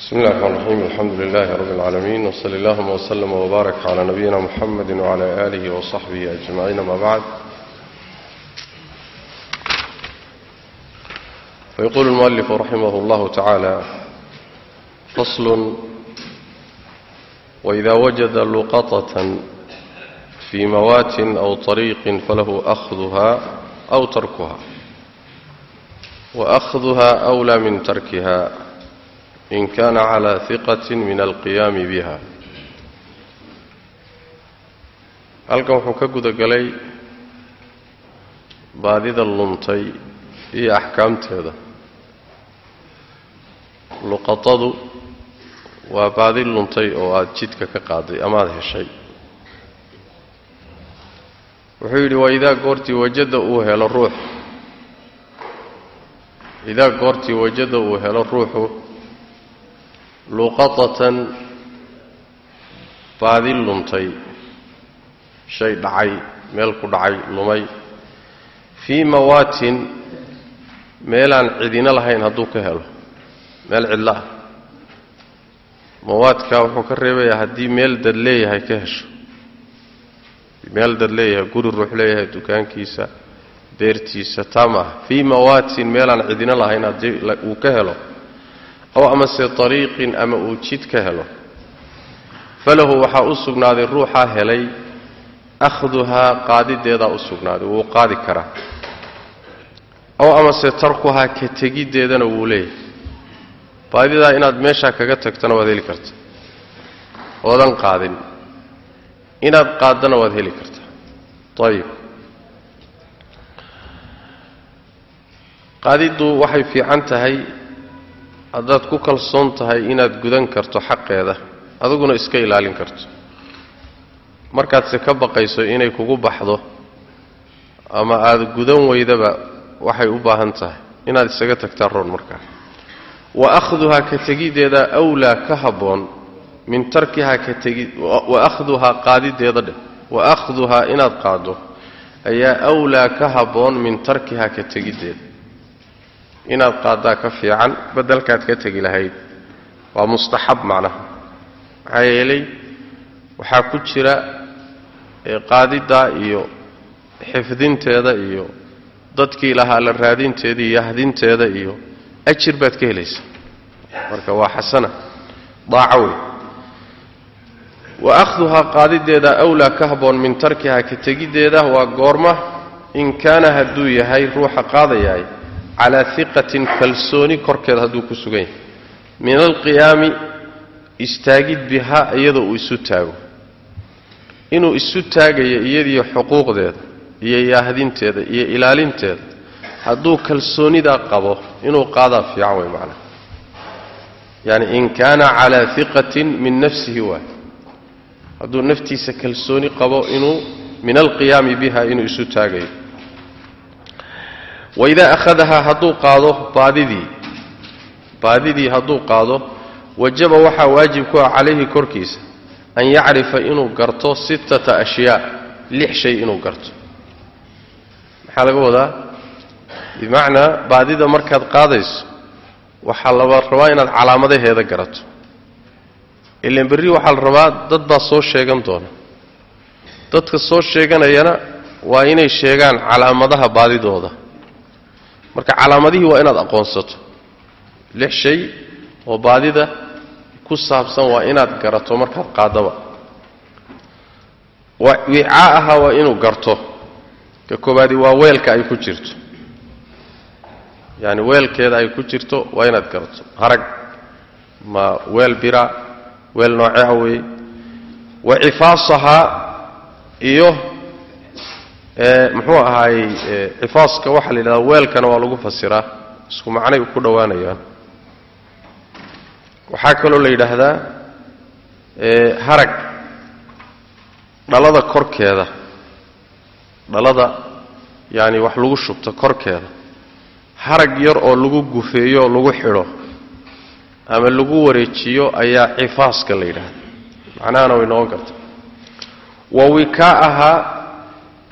بسم الله الرحمن الرحيم الحمد لله رب العالمين وصلى اللهم وسلم وبارك على نبينا محمد وعلى آله وصحبه أجمعين ما بعد فيقول المؤلف رحمه الله تعالى فصل وإذا وجد لقطة في موات أو طريق فله أخذها أو تركها وأخذها أولى من تركها in kana calى hiqati min alqiyaami biha halkan wuxuu ka guda galay baadida luntay iyo axkaamteeda. Luqatadu waa baadi luntay oo aada jidka ka qaaday amaada heshay. Wuxuu yidhi waa idaa goortii wajada uu helo ruux. Idaa goortii wajada uu helo ruuxu luqatatan baadi luntay shay dhacay meel ku dhacay lumay. Fii mawaatin meelaan cidina lahayn hadduu ka helo. Meel cidlo ah. Mawaadka wuxuu ka reebayaa haddii meel dad leeyahay ka hesho. Meel dad leeyahay guri ruux leeyahay dukaankiisa beertiisa taa maaha fii mawaatin meelaan cidina lahayn haddii uu ka helo aw amase ariiqin ama uu jid ka helo falahu waxaa u sugnaaday ruuxaa helay akhduhaa qaadideedaa u sugnaaday wuu qaadi karaa. Aw amase tarkuhaa ka tegiddeedana wuu leeyahay. Baadidaa inaad meeshaa kaga tagtana waad heli kartaa oodan qaadin. Inaad qaaddana waad heli kartaa ayib qaadiddu waxay fiican tahay haddaad ku kalsoon tahay inaad gudan karto xaqeeda adiguna iska ilaalin karto. Markaadse ka baqayso inay kugu baxdo ama aada gudan weydaba waxay u baahan tahay inaad isaga tagtaa roon markaa. Wa akhduhaa ka tegiddeeda awlaa ka habboon min tarkihaa ka tegi wa akhduhaa qaadideeda dheh wa akhduhaa inaad qaaddo ayaa awlaa ka habboon min tarkihaa ka tegiddeeda inaad qaaddaa ka fiican beddelkaad ka tegi lahayd. Waa mustaxab macnaha. Maxaa yeelay waxaa ku jira qaadiddaa iyo xifdinteeda iyo dadkii lahaa la raadinteeda iyo yahdinteeda iyo ajir baad ka helaysa marka waa xasana daaco wey wa akhduhaa qaadideeda awlaa ka habboon min tarkihaa ka tegiddeeda waa goorma in kaana hadduu yahay ruuxa qaadayaay calaa hiqatin kalsooni korkeeda hadduu ku sugan yahay min alqiyaami istaagid bihaa iyadoo uu isu taago inuu isu taagayo iyadiyo xuquuqdeeda iyo yaahdinteeda iyo ilaalinteeda hadduu kalsoonidaa qabo inuu qaadaa fiican way macnaha yaani in kaana calaa hiqatin min nafsihi waay hadduu naftiisa kalsooni qabo inuu min alqiyaami biha inuu isu taagayo waidaa akhadahaa hadduu qaado baadidii baadidii hadduu qaado wajaba waxaa waajib ku ah calayhi korkiisa an yacrifa inuu garto sittata ashyaa lix shay inuu garto. Maxaa laga wadaa? Bimacnaa baadida markaad qaadayso waxaa laba rabaa inaad calaamadaheeda garato. Ilan berri waxaa la rabaa dad baa soo sheegan doona. Dadka soo sheeganayana waa inay sheegaan calaamadaha baadidooda marka calaamadihii waa inaad aqoonsato. Lix shay oo baadida ku saabsan waa inaad garato markaad qaadaba. Wicaa ahaa waa inuu garto. Ka koobaadi waa weelka ay ku jirto. Yaani weelkeeda ay ku jirto waa inaad garato. Harag ma weel bira weel nooceha weeye. Wa cifaasahaa iyo muxuu ahaayey cifaaska waxaa la yidhahdaa weelkana waa lagu fasiraa. Isku macnay ku dhowaanayaan. Waxaa kaloo la yidhaahdaa harag. Dhalada korkeeda. Dhalada yaani wax lagu shubto korkeeda. Harag yar oo lagu gufeeyo oo lagu xidho ama lagu wareejiyo ayaa cifaaska la yidhaahda macnahana way noqon karta wa wikaaءahaa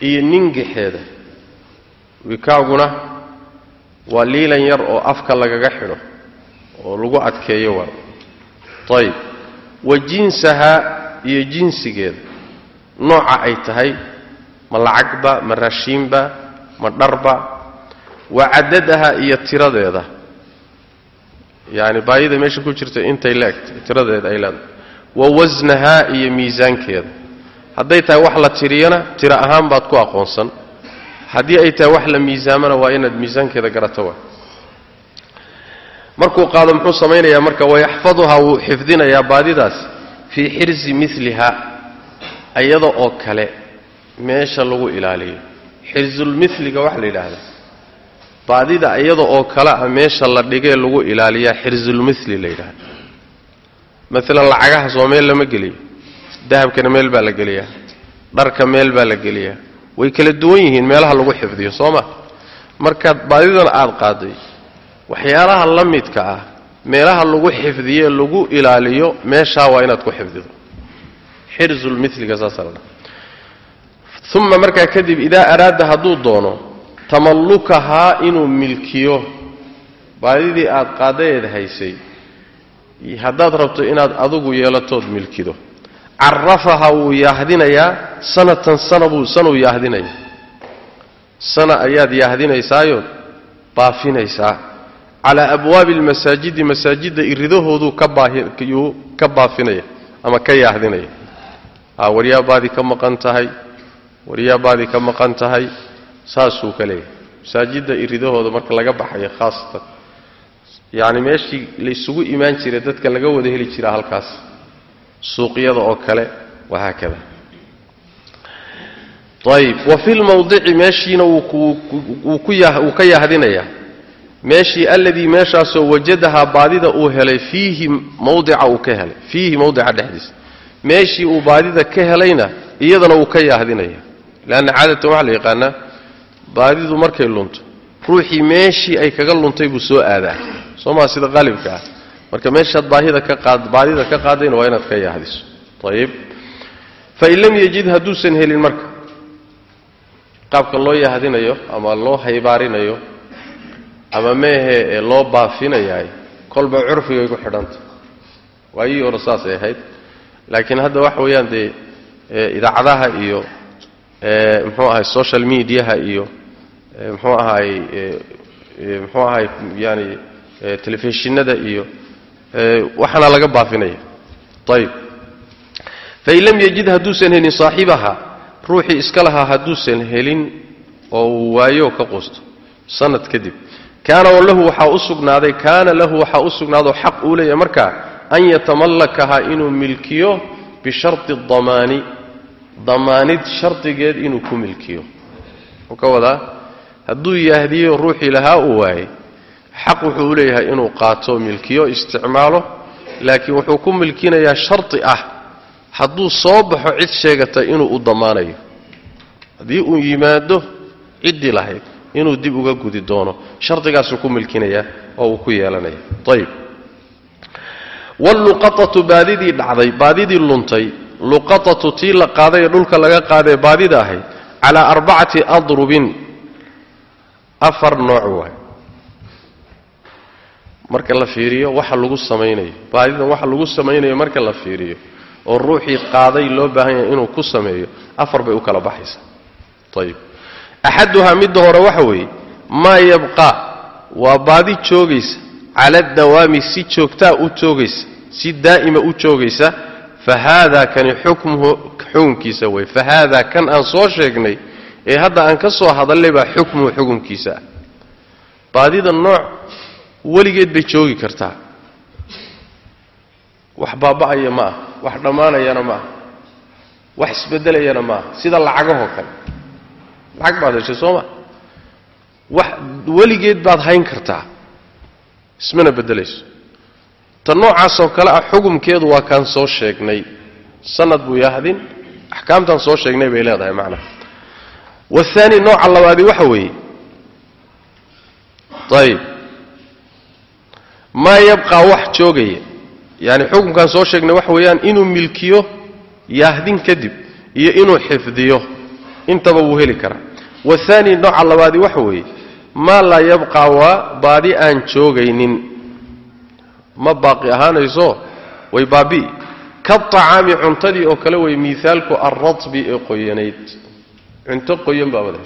iyo ningaxeeda wikaaguna waa liilan yar oo afka lagaga xidho oo lagu adkeeyo waa ayib wa jinsaha iyo jinsigeeda nooca ay tahay ma lacagba ma raashiinba ma dharba. Wa cadadaha iyo tiradeeda. Yacani baayida meesha ku jirta intay leegtay tiradeeda ay leedahay. Wa wasnahaa iyo miisaankeeda hadday tahay wax la tiriyana tiro ahaan baad ku aqoonsan. Haddii ay tahay wax la miisaamana waa inaad miisaankeeda garato waa. Markuu qaado muxuu samaynayaa marka wayaxfaduhaa wuu xifdinayaa baadidaas fii xirsi miliha iyada oo kale meesha lagu ilaaliyo. Xirsulmiliga waxaa la yidhaahdaa baadida iyada oo kale a meesha la dhigee lagu ilaaliyaa xirsulmili la yidhaahda maalan lacagaha soo meel lama geliyo dahabkana meel baa la geliyaa. Dharka meel baa la geliyaa. Way kala duwan yihiin meelaha lagu xifdiyo soo ma? Markaad baadidan aad qaaday waxyaalaha la midka ah meelaha lagu xifdiye lagu ilaaliyo meeshaa waa inaad ku xifdido. Xirsulmiliga saasaa la dhaha. Uma markaa kadib idaa araada hadduu doono tamallukahaa inuu milkiyo. Baadidii aad qaadadeed haysay haddaad rabto inaad adugu yeelatood milkido carafaha wuu yaahdinayaa sanatan sana buu sanuu yaahdinaya sana ayaad yaahdinaysaayood baafinaysaa calaa abwaabi almasaajidi masaajidda iridahooduu ka baayuu ka baafinaya ama ka yaahdinaya a waryaabaadii ka maqan tahay waryaabaadii ka maqan tahay saasuu ka leeyahay masaajidda iridahooda marka laga baxayo khaasatan yacni meeshii la isugu imaan jiray dadka laga wada heli jira halkaas suuqyada oo kale wahaakada ayib wa fi lmawdici meeshiina wuu ka yahdinayaa meeshii alladii meeshaasoo wajadahaa baadida uu helay fiihi mawdica uu ka helay fiihi mawdica dhexdiisa meeshii uu baadida ka helayna iyadana wuu ka yahdinaya. Leanna caadatan waxaa la yaqaanaa baadidu markay lunto ruuxii meeshii ay kaga luntay buu soo aadaa. Soo maa sida qaalibka ah marka meeshaad baahida ka qaad baadida ka qaadayna waa inaad ka yaahdiso. Ayib fain lam yajid hadduusan helin marka. Qaabka loo yahdinayo ama loo haybaarinayo ama meehe ee loo baafinayaay kolba curfigay ku xidhanta. Waayihii hore saasay ahayd. Laakiin hadda waxa weeyaan dee idaacadaha iyo muxuu ahay social mediaha iyo muxuu ahaay muxuu ahay yani telefishinada iyo waxaana laga baafinaya. Ayib fain lam yajid hadduusan helin saaxibaha ruuxii iska lahaa hadduusan helin oo uu waayo ka quusto sanad kadib. Kaana lahu waxaa u sugnaaday kaana lahu waxaa u sugnaadoo xaq uu leeyahay markaa an yatamallakaha inuu milkiyo bisharti damaani damaanid shardigeed inuu ku milkiyo. Wuxuu ka wadaa hadduu yaahdiyo ruuxii lahaa uu waayey xaq wuxuu u leeyahay inuu qaato milkiyo isticmaalo laakiin wuxuu ku milkinayaa shardi ah. Hadduu soo baxo cid sheegata inuu u damaanayo. Haddii uu yimaado ciddii lahayd inuu dib uga gudi doono. Shardigaasuu ku milkinayaa oo uu ku yeelanaya. Ayib wluqaatu baadidii dhacday baadidii luntay. Luqatatu tii la qaaday ee dhulka laga qaadae baadida ahayd calaa arbacati adrubin afar nooc waay marka la fiiriyo waxa lagu samaynayo. Baadidan waxa lagu samaynayo marka la fiiriyo. Oo ruuxii qaaday loo baahan yahay inuu ku sameeyo afar bay u kala baxaysaa. Ayib axaduhaa midda hore waxa weeye maa yabqaa waa baadi joogaysa. Cala dawaami si joogtaa u joogaysa. Si daa'ima u joogaysa fa haadaa kani xukmuhu xukunkiisa wey fa haadaa kan aan soo sheegnay ee hadda aan ka soo hadallay baa xukmuhu xukunkiisa ah. Baadida nooc weligeed bay joogi kartaa. Wax baaba'aya ma ah wax dhammaanayana ma ah wax isbeddelayana ma ah sida lacagahoo kale. Lacag baad heshay soo ma? Wax weligeed baad hayn kartaa ismana beddelayso ta noocaasoo kale ah xukumkeedu waa kaan soo sheegnay. Sanad buu yahdin axkaamtaan soo sheegnay bay leedahay macnaha. Wahaani nooca labaadi waxa weeye. Ayib maa yabqaa wax joogaya. Yaani xukunkaan soo sheegnay waxa weeyaan inuu milkiyo yaahdin kadib iyo inuu xifdiyo. Intaba wuu heli karaa. Wahaani nooca labaadi waxa weeye maa laa yabqaa waa baadi aan joogaynin. Ma baaqi ahaanayso way baabi'i. Kaacaami cuntadii oo kale way miaalku alratbi ee qoyanayd. Cunto qoyan baa wada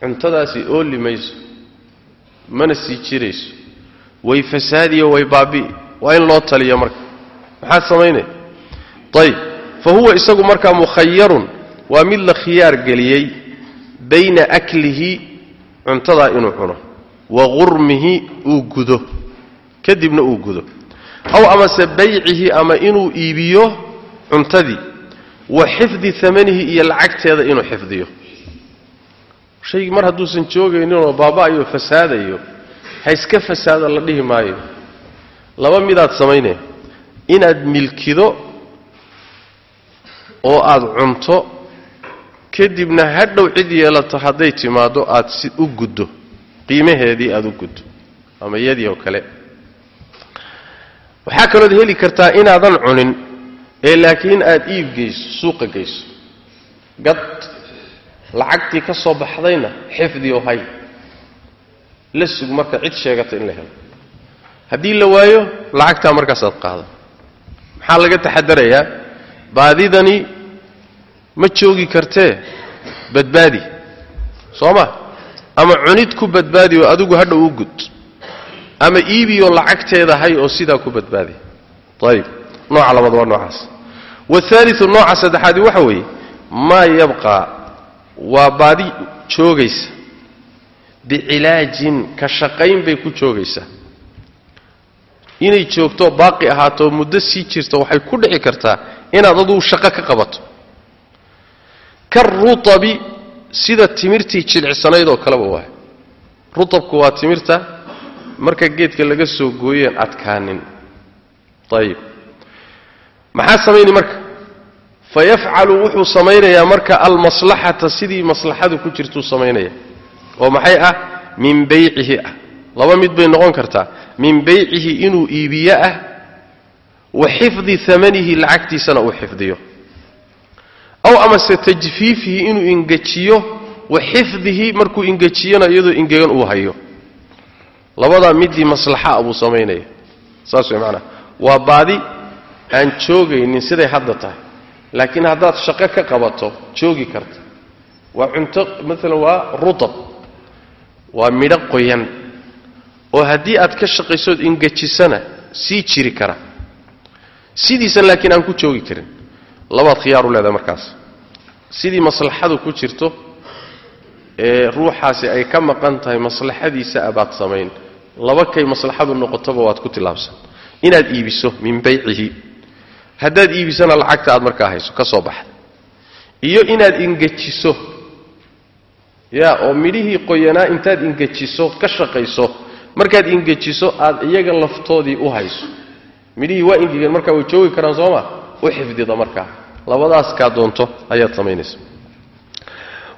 cuntadaasi ooli mayso mana sii jirayso way fasaadiyo way baabi'i waa in loo taliya marka. Maxaa samaynaya ayib fa huwa isagu markaa mukhayarun waa mid la khiyaar geliyey bayna aklihi cuntadaa inuu cuno wa qurmihi uu gudo. Kadibna uu gudo. Aw amase baycihi ama inuu iibiyo cuntadii. Wa xifdi amanihi iyo lacagteeda inuu xifdiyo. Shaygii mar hadduusan joogayninoo baaba'ayo fasaadayo ha iska fasaada la dhihi maayo. Laba midaad samaynaya inaad milkido oo aad cunto kadibna hadhow cid yeelato hadday timaaddo aad si u guddo. Qiimaheedii aad u guddo. Ama iyadii oo kale. Waxaa kalood heli kartaa inaadan cunin ee laakiin aad iib geyso suuqa geyso. Gad lacagtii ka soo baxdayna xifdi oo hay la sug marka cid sheegata in la helo. Haddii la waayo lacagtaa markaasaad qaada maxaa laga taxadarayaa? Baadidani ma joogi kartee? Badbaadi. Soo ma ama cunid ku badbaadi oo adigu hadhow u gud. Ama iibiyoo lacagteeda hay oo sidaa ku badbaadi. Ayib nooca labaad waa noocaas. Wahaaliu nooca saddexaadi waxa weeye maa yabqaa? Waa baadi joogaysa bicilaajin ka shaqayn bay ku joogaysaa. Inay joogto baaqi ahaato muddo sii jirto waxay ku dhici kartaa inaad adugu shaqo ka qabato. Karuabi sida timirtii jilcisanayd oo kaleba waay ruabku waa timirta marka geedka laga soo gooyeen adkaanin. Ayib maxaa samayni marka? Fa yafcalu wuxuu samaynayaa marka almaslaxata sidii maslaxadu ku jirtuu samaynaya oo maxay ah? Min baycihi ah. Laba mid bay noqon kartaa. Min baycihi inuu iibiyo ah wa xifdi lacagtiisana uu xifdiyo. Aw amase tajfiifihi inuu ingejiyo wa xifdihi markuu ingejiyona iyadoo ingegan uu hayo. Labadaa midii maslaxaa buu samaynaya. Saas way maanaa waa baadi aan joogaynin siday hadda tahay. Laakiin haddaad shaqo ka qabato joogi karta. Waa cunto maalan waa rutab waa midho qoyan oo haddii aad ka shaqaysood ingejisana sii jiri kara. Sidiisan laakiin aan ku joogi karin. Labaad khiyaaru leedahay markaas. Sidii maslaxadu ku jirto ee ruuxaasi ay ka maqan tahay maslaxadiisa abaad samayn. Laba kay maslaxadu noqotoba waad ku tilaabsan. Inaad iibiso min baycihi. Haddaad iibisana lacagta aad markaa hayso ka soo baxda iyo inaad ingejiso ya oo midhihii qoyanaa intaad ingejiso ka shaqayso markaad ingejiso aad iyaga laftoodii u hayso. Midhihii waa ingegeen markaa way joogi karaan sooma u xifdida markaa. Labadaas kaa doonto ayaad samaynaysa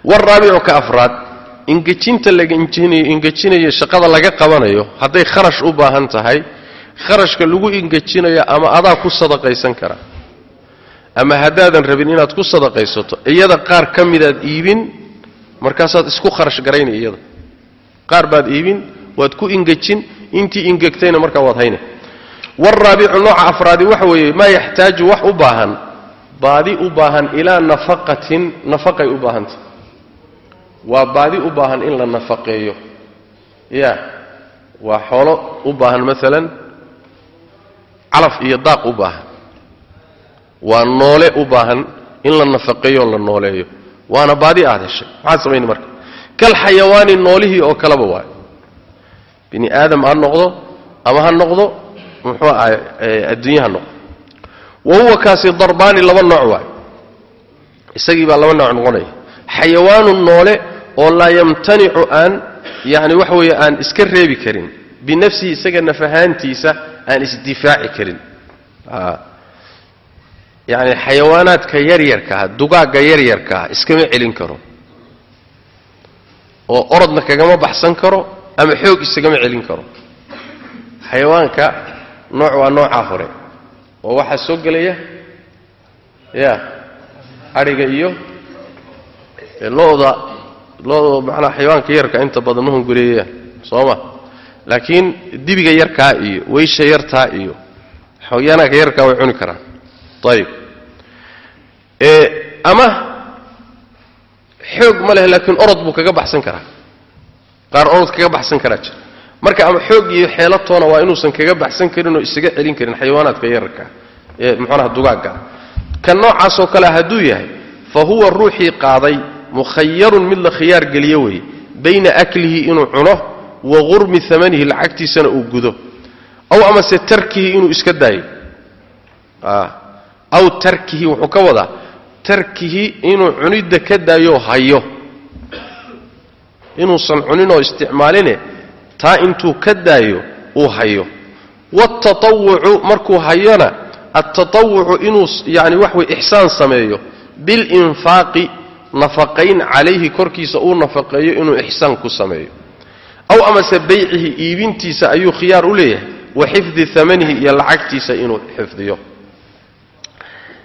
waraabicu ka afraad ingejinta laga ingejinayo shaqada laga qabanayo hadday kharash u baahan tahay kharashka lagu ingejinayo ama adaa ku sadaqaysan kara ama haddaadan rabin inaad ku sadaqaysato iyada qaar ka midaad iibin markaasaad isku kharash garaynay iyada. Qaar baad iibin waad ku ingejin intii ingegtayna markaa waad hayna. Waraabicu nooca afraadi waxa weeye maa yaxtaaju wax u baahan? Baadi u baahan ilaa nafaqatin nafaqay u baahantah waa baadi u baahan in la nafaqeeyo. Ya waa xoolo u baahan maalan calaf iyo daaq u baahan. Waa noole u baahan in la nafaqeeyo la nooleeyo waana baadi aad heshay. Maxaad samayni marka. Kal xayawaani noolihii oo kaleba waay. Bini aadam ha noqdo ama ha noqdo muxuu ahay adduunye ha noqdo. Wa huwa kaasi darbaani laba nooc waay. Isagii baa laba nooc noqonaya. Xayawaanu noole oo laa yamtanicu aan yani waxa weeye aan iska reebi karin. Binafsihi isaga naf ahaantiisa aan isdifaaci karin yani xayawaanaadka yaryarkaah dugaagga yaryarkaah iskama celin karo. Oo orodna kagama baxsan karo ama xoog isagama celin karo. Xayawaanka nooc waa noocaa hore. Oo waxaa soo gelaya ya adhiga iyo looda looda macnaa xayawaanka yarka inta badan ma hungureeyayaan soo ma laakiin dibiga yarkaa iyo weysha yartaa iyo xayaanaanka yararkaa way cuni karaan ayib ama xoog ma leh laakiin orod buu kaga baxsan karaa qaar orod kaga baxsan karaa jira marka ama xoog iyo xeelatoona waa inuusan kaga baxsan karin oo isaga celin karin xayawaanaadka yararka ee muxuunaha dugaagga kan noocaasoo kale hadduu yahay fa huwa ruuxii qaaday mukhayarun mid la khiyaar geliyo weeye bayna aklihi inuu cuno wa qurmi amanihi lacagtiisana uu gudo aw amase tarkihi inuu iska daayo aw tarkihi wuxuu ka wadaa tarkihi inuu cunidda ka daayo hayo. Inuusan cuninoo isticmaaline taa intuu ka daayo uu hayo. Waatatawucu markuu hayona altatawucu inuu yani wax way ixsaan sameeyo. Bilinfaaqi nafaqayn calayhi korkiisa uu nafaqeeyo inuu ixsaan ku sameeyo. Aw amase baycihi iibintiisa ayuu khiyaar u leeyahay. Wa xifdi amanihi iyo lacagtiisa inuu xifdiyo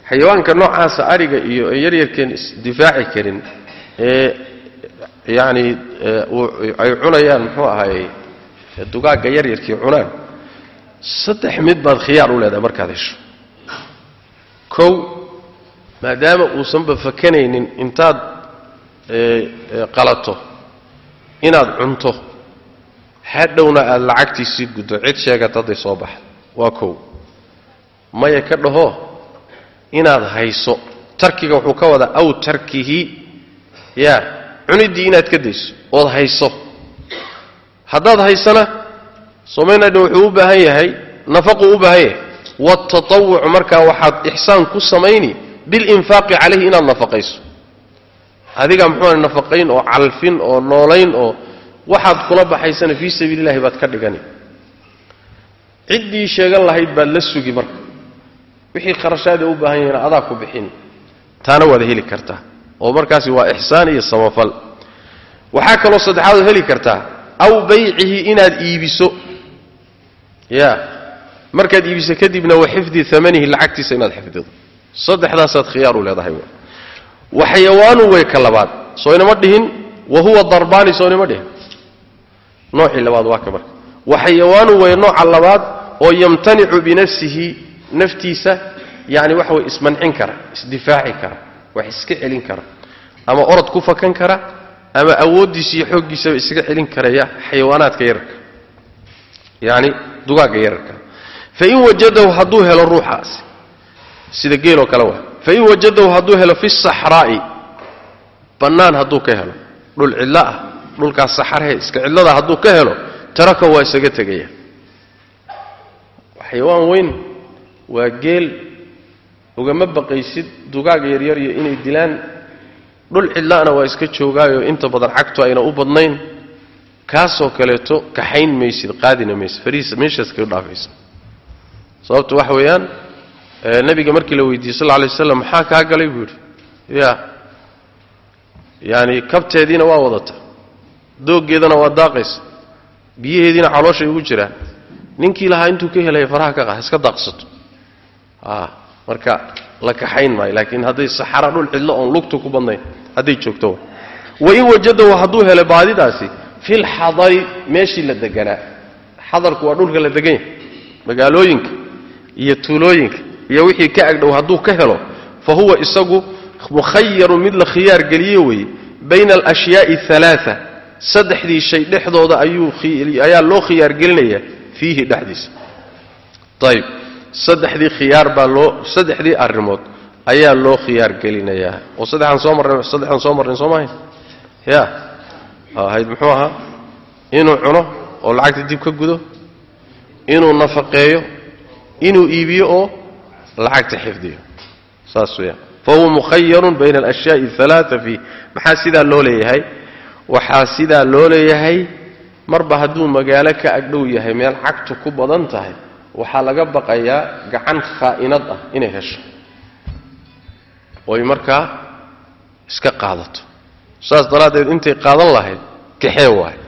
xayawaanka noocaasa ariga iyo yaryarkeen isdifaaci karin ee yani ay cunayaan muxuu ahaayey dugaagga yaryarkii cunaan. Saddex mid baad khiyaar u leedahay markaad hesho. Kow maadaama uusanba fakanaynin intaad qalato inaad cunto hadhowna aada lacagtiisii guddo cid sheegata hadday soo baxdo. Waa kow. Maya ka dhaho inaad hayso. Tarkiga wuxuu ka wadaa aw tarkihi. Ya cuniddii inaad ka dayso ood hayso. Haddaad haysana somaynadhin wuxuu u baahan yahay nafaquu u baahan yahay. Waatatawuc markaa waxaad ixsaan ku samayni bilinfaaqi calayhi inaad nafaqayso. Adiga muxuu nafaqayn oo calfin oo noolayn oo waxaad kula baxaysana fii sabiili illahi baad ka dhigani. Ciddii sheegan lahayd baad la sugi marka wixii kharashaada u baahan yahayna adaa ku bixin. Taana waad heli kartaa. Oo markaasi waa ixsaan iyo samafal waxaa kaloo saddexaad heli kartaa. Aw baycihi inaad iibiso. Ya markaad iibiso kadibna wa xifdi amanihi lacagtiisa inaad xifdido. Saddexdaasaad khiyaar u leedahay wa. Xayawaanu way ka labaad. Soo inama dhihin. Wa huwa darbaani soo inama dhihin. Noocii labaad waa ka marka. Wa xayawaanu way nooca labaad. Oo yamtanicu binafsihi naftiisa yani waxa way ismancin kara isdifaaci kara wax iska celin kara ama orod ku fakan kara ama awooddiisa iyo xooggiisaba isaga celin karaya xayawaanaadka yararka. Yani dugaagga yararka. Fain wajadahu hadduu helo ruuxaasi sida geeloo kale waa fain wajadahu hadduu helo fi saxraa'i bannaan hadduu ka helo dhul cidlo ah dhulkaas saxarhe iska cidlada hadduu ka helo taraka waa isaga tegaya xayawaan weyn waa geel ugama baqaysid dugaaga yaryar iyo inay dilaan. Dhul cidla'na waa iska joogaayo. Inta badan cagtu ayna u badnayn. Kaasoo kaleeto kaxayn maysid qaadina maysid fariis meeshaas kaga dhaafaysa. Sababtu waxa weeyaan nabiga markii la weydiiyey sal lay waslam maxaa kaa galay? buu yidhi. Ya yaani kabteediina waa wadata dooggeedana waa daaqaysa biyaheediina calooshay ugu jiraan ninkii lahaa intuu ka helaya faraha ka iska daaqsato marka la kaxayn maayo laakiin hadday saxara dhul cidlo oon lugta ku badnayn hadday joogto. Wain wajadahu hadduu helo baadidaasi filxadari meeshii la deganaa. Xadarku waa dhulka la degan yahay. Magaalooyinka iyo tuulooyinka iyo wixii ka agdhow hadduu ka helo fa huwa isagu mukhayarun mid la khiyaar geliye weeye bayna alashyaai alaaa saddexdii shay dhexdooda ayaa loo khiyaar gelinaya fiihi dhexdiisa. Ayb saddexdii khiyaar baa loo saddexdii arrimood ayaa loo khiyaar gelinayaa. Oo saddexaan soo marray saddexaan soo marnayn soo maahayn? Ya. Ahayd muxuu ahaa? Inuu cuno oo lacagta dib ka gudo? Inuu nafaqeeyo? Inuu iibiyo oo lacagta xifdiyo? Saas weyaan fahuwa mukhayarun bayna alashyaai alaaa fiih maxaa sidaa loo leeyahay? Waxaa sidaa loo leeyahay marba hadduu magaalo ka agdhow yahay meel cagtu ku badan tahay waxaa laga baqayaa gacan khaa'inad ah inay hesho. Oy markaa iska qaadato. Saas daraaddeed intay qaadan lahayd kaxee waayo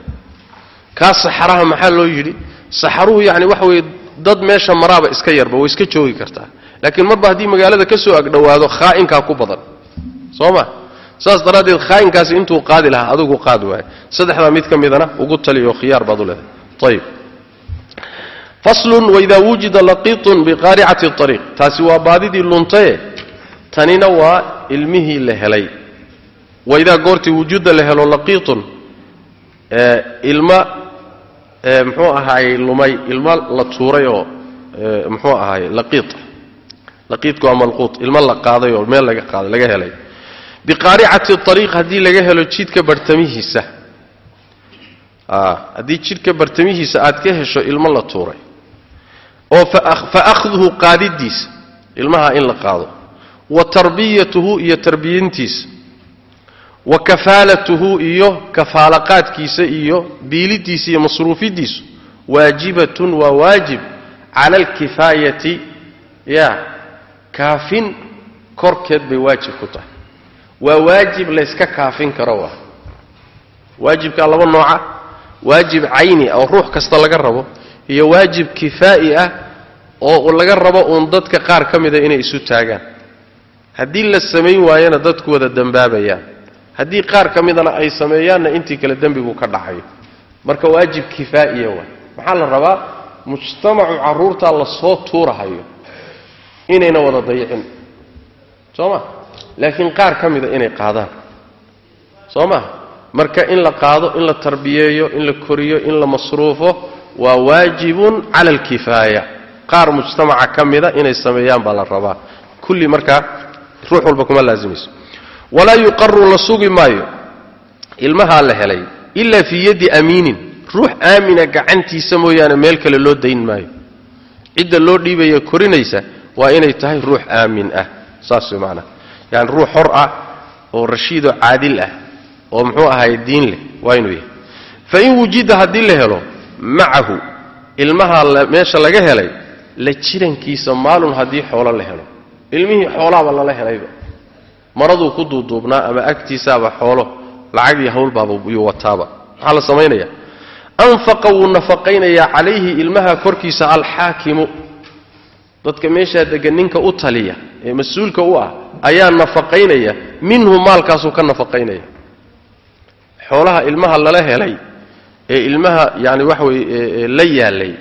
kaa saxaraha maxaa loo yidhi? Saxaruhu yacni waxa weeye dad meesha maraaba iska yarba way iska joogi kartaa. Laakiin marba haddii magaalada ka soo agdhowaado khaa'inkaa ku badan. Soo ma? Saas daraaddeed khaa'inkaasi intuu qaadi lahaa adigu qaadi waayo saddexdaa mid ka midana ugu taliyo khiyaar baad u leedahay. Ayib faslun waidaa wujida laqiitun biqaaricati ariiq taasi waa baadidii luntaye tanina waa ilmihii la helay. Waidaa goortii wujuda la helo laqiitun ilma muxuu ahaayey lumay ilma la tuuray oo muxuu ahaayey laqiit. Laqiitku waa malquut ilma la qaaday oo meel laga qaaday laga helay. Biqaaricati ariiq haddii laga helo jidhka bartamihiisa. Haddii jidhka bartamihiisa aad ka hesho ilmo la tuuray oo fa akhduhu qaadidiisa ilmaha in la qaado wa tarbiyatuhu iyo tarbiyintiisa wa kafaalatuhu iyo kafaalaqaadkiisa iyo biilidiisa iyo masruufidiisu waajibatun waa waajib cala alkifaayati ya kaafin korkeed bay waajib ku tahay. Waa waajib layska kaafin karo waa. Waajibkaa laba nooca waajib cayni oo ruux kasta laga rabo iyo waajib kifaa'i ah oo laga rabo uun dadka qaar ka mida inay isu taagaan. Haddii la samayn waayana dadku wada dembaabayaan haddii qaar ka midana ay sameeyaanna intii kale dembigu ka dhacayo marka waajib kifaa'iya waay. Maxaa la rabaa? Mujtamacu carruurtaa la soo tuurahayo inayna wada dayicin. Soo ma? Laakiin qaar ka mida inay qaadaan. Soo ma? Marka in la qaado in la tarbiyeeyo in la koriyo in la masruufo waa waajibun cala alkifaaya qaar mujtamaca ka mida inay sameeyaan baa la rabaa. Kulli markaa ruux walba kuma laasimayso walaa yuqaru la sugi maayo. Ilmahaa la helay ilaa fii yaddi amiinin ruux aamina gacantiisa mooyaane meel kale loo dayn maayo. Cidda loo dhiibaya korinaysa waa inay tahay ruux aamin ah. Saas way macnaha yani ruux xor ah oo rashiidoo caadil ah oo muxuu ahaay diin leh waa inuu yahay. Fain wujida haddii la helo macahu ilmaha meesha laga helay la jirankiisa maalun haddii xoolo la helo. Ilmihii xoolaaba lala helayba. Maraduu ku duuduubnaa ama agtiisaaba xoolo lacagii hawlbaaba yuu wataaba. Maxaa la samaynaya anfaqa wuu nafaqaynayaa calayhi ilmaha korkiisa alxaakimu. Dadka meeshaa degan ninka u taliya ee mas'uulka u ah ayaa nafaqaynaya minhu maalkaasuu ka nafaqaynaya. Xoolaha ilmaha lala helay ee ilmaha yani waxa weye la yaalay.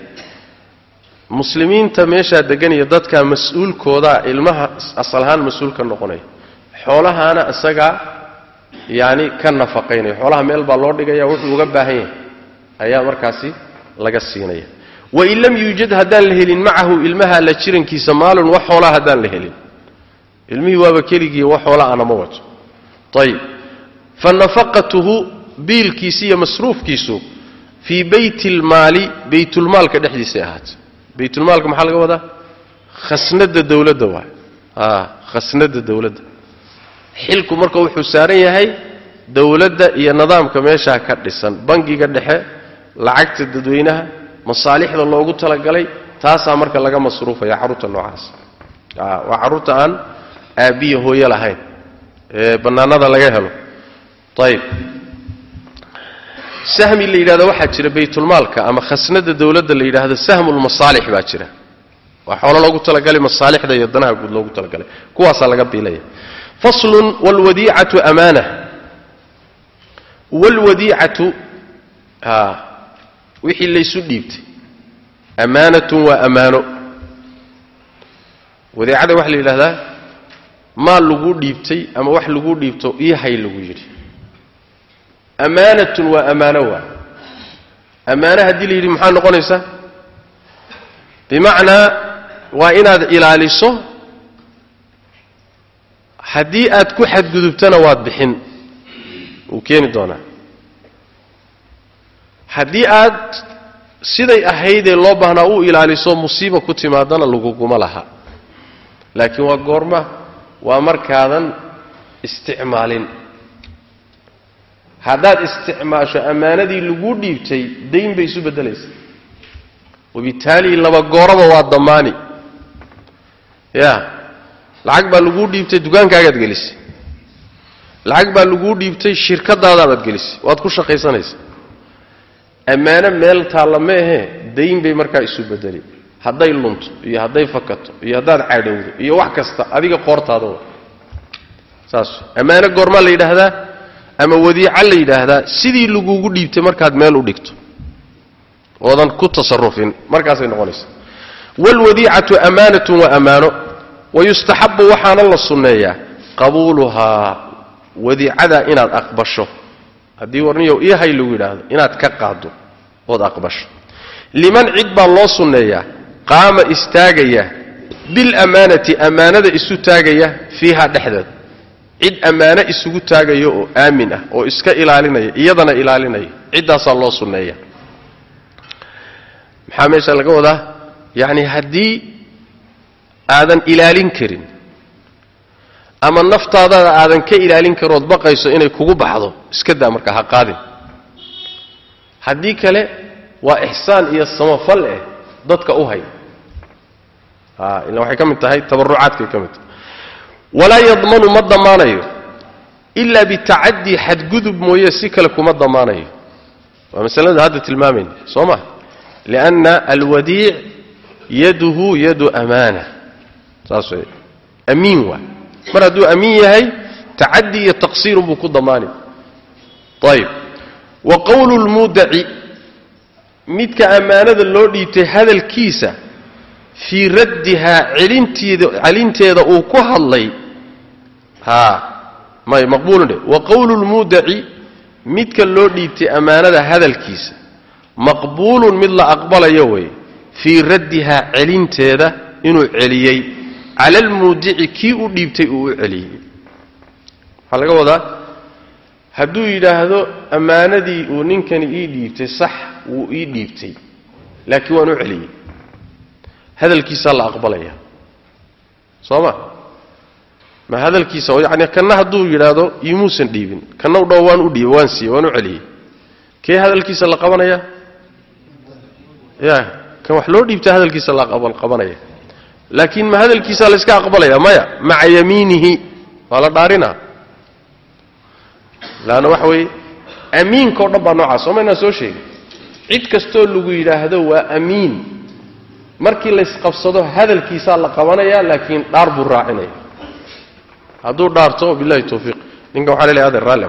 Muslimiinta meeshaa degan iyo dadka mas'uulkoodaa ilmaha asal ahaan mas'uul ka noqonaya xoolahaana isagaa yani ka nafaqaynaya xoolaha meel baa loo dhigaya wuxuu uga baahan yahay. Ayaa markaasi laga siinaya. Wain lam yuujad haddaan la helin macahu ilmaha la jirankiisa maalun wax xoolaa haddaan la helin. Ilmihii waaba keligii wax xoolaa ana ma wato. Ayib fa nafaqatuhu biilkiisi iyo masruufkiisu fii bayti lmaali baytulmaalka dhexdiisay ahaatay baytulmaalka maxaa laga wadaa? Khasnada dowladda waay khasnada dowladda. Xilku marka wuxuu saaran yahay dowladda iyo nidaamka meeshaa ka dhisan. Bangiga dhexe lacagta dadweynaha masaalixda loogu talagalay taasaa marka laga masruufaya carruurta noocaas. Waa carruurta aan aabbiya hooyo lahayn. Ee bannaanada laga helo. Ayib sahmi la yidhahdo waxaa jira baytulmaalka ama khasnada dowladda la yidhaahdo sahmulmasaalix baa jira. Waa xoolo loogu talagalay masaalixda iyo danaha guud loogu talagalay. Kuwaasaa laga biilaya. Faslun wlwadiicatu amaana wlwadiicatu wixii laysu dhiibtay. Amaanatun waa ammaano wadiicada waxaa la yidhahdaa maal laguu dhiibtay ama wax laguu dhiibto io hay lagu yidhi amaanatun waa ammaano waa ammaano haddii la yidhi maxaa noqonaysaa bimacnaa waa inaad ilaaliso. Haddii aad ku xadgudubtana waad bixin. Wuu keeni doonaa. Haddii aad siday ahaydee loo baahnaa u ilaaliso musiiba ku timaadana laguguma laha. Laakiin waa goorma waa markaadan isticmaalin haddaad isticmaasho ammaanadii laguu dhiibtay dayn bay isu beddelaysa. Wabittaali laba gooraba waa damaani ya lacag baa laguu dhiibtay dukaankaagaad gelisay. Lacag baa laguu dhiibtay shirkadaadaabaad gelisay. Waad ku shaqaysanaysa. Ammaano meel taalla ma ahee dayn bay markaa isu bedeli hadday lunto iyo hadday fakato iyo haddaad cadhowdo iyo wax kasta adiga qoortaada saas. Ammaano goormaa la yidhaahdaa ama wadiica la yidhaahdaa sidii lagugu dhiibtay markaad meel u dhigto. Oodan ku tasarufin markaasay noqonaysa. Waalwadiicatu amaanatun wa amaano wayustaxabu waxaana la sunneeyaa qabuuluhaa wadiicadaa inaad aqbasho. Haddii warniyow ii lagu yidhaahdo inaad ka qaaddo ood aqbasho. Liman cid baa loo sunneeyaa qaama istaagaya bilamaanati ammaanada isu taagaya fiiha dhexdeeda cid ammaano isugu taagaya oo aamin ah oo iska ilaalinaya iyadana ilaalinaya ciddaasaa loo sunneeya. Maxaa meesha laga wadaa? Yacni haddii aadan ilaalin karin ama naftaadada aadan ka ilaalin karood baqayso inay kugu baxdo iska daa marka ha qaadin. Haddii kale waa ixsaan iyo samafal eh dadka u hay ila waxay ka mid tahay tabarucaadkay ka mid tahay walaa yadmanu ma damaanayo ilaa bitacadii xadgudub mooye si kale kuma damaanayo. Waa masalada hadda tilmaamayna soo ma lianna alwadiic yaduhu yadu amaana. Saas wey amiin waa. Mar hadduu amiin yahay tacadi iyo taqsiirun buu ku damaani ayib wa qowlu lmudaci midka ammaanada loo dhiibtay hadalkiisa fii raddihaa celinteeda uu ku hadlay. Haa may maqbuulun dhe wa qowlu lmudaci midka loo dhiibtay ammaanada hadalkiisa. Maqbuulun mid la aqbalayo weeye fii raddihaa celinteeda inuu celiyey. Cala almuudici kii u dhiibtay uu u celiyey. Waxaa laga wadaa hadduu yidhaahdo ammaanadii uu ninkani ii dhiibtay sax wuu ii dhiibtay laakiin waan u celiyey hadalkiisaa la aqbalaya. Soo ma hadalkiisa yani kanna hadduu yidhaahdo imuusan dhiibin. Kanna u dhawo waan u dhiibay waan siiyey waan u celiyey. Kee hadalkiisa la qabanaya? Ya kan wax loo dhiibta hadalkiisa la qabanaya. Laakiin ma hadalkiisaa la iska aqbalaya maya maca yamiinihi. Waa la dhaarinaa. Laanna waxa weeye amiinka o dhan baa noocaas. Soo maynaa soo sheegin. Cid kastoo lagu yidhaahdo waa amiin markii laysqabsado hadalkiisaa la qabanaya laakiin dhaar buu raacinaya. Hadduu dhaarto bilahi towfiiq ninkan waxaa lelehay adeer raalli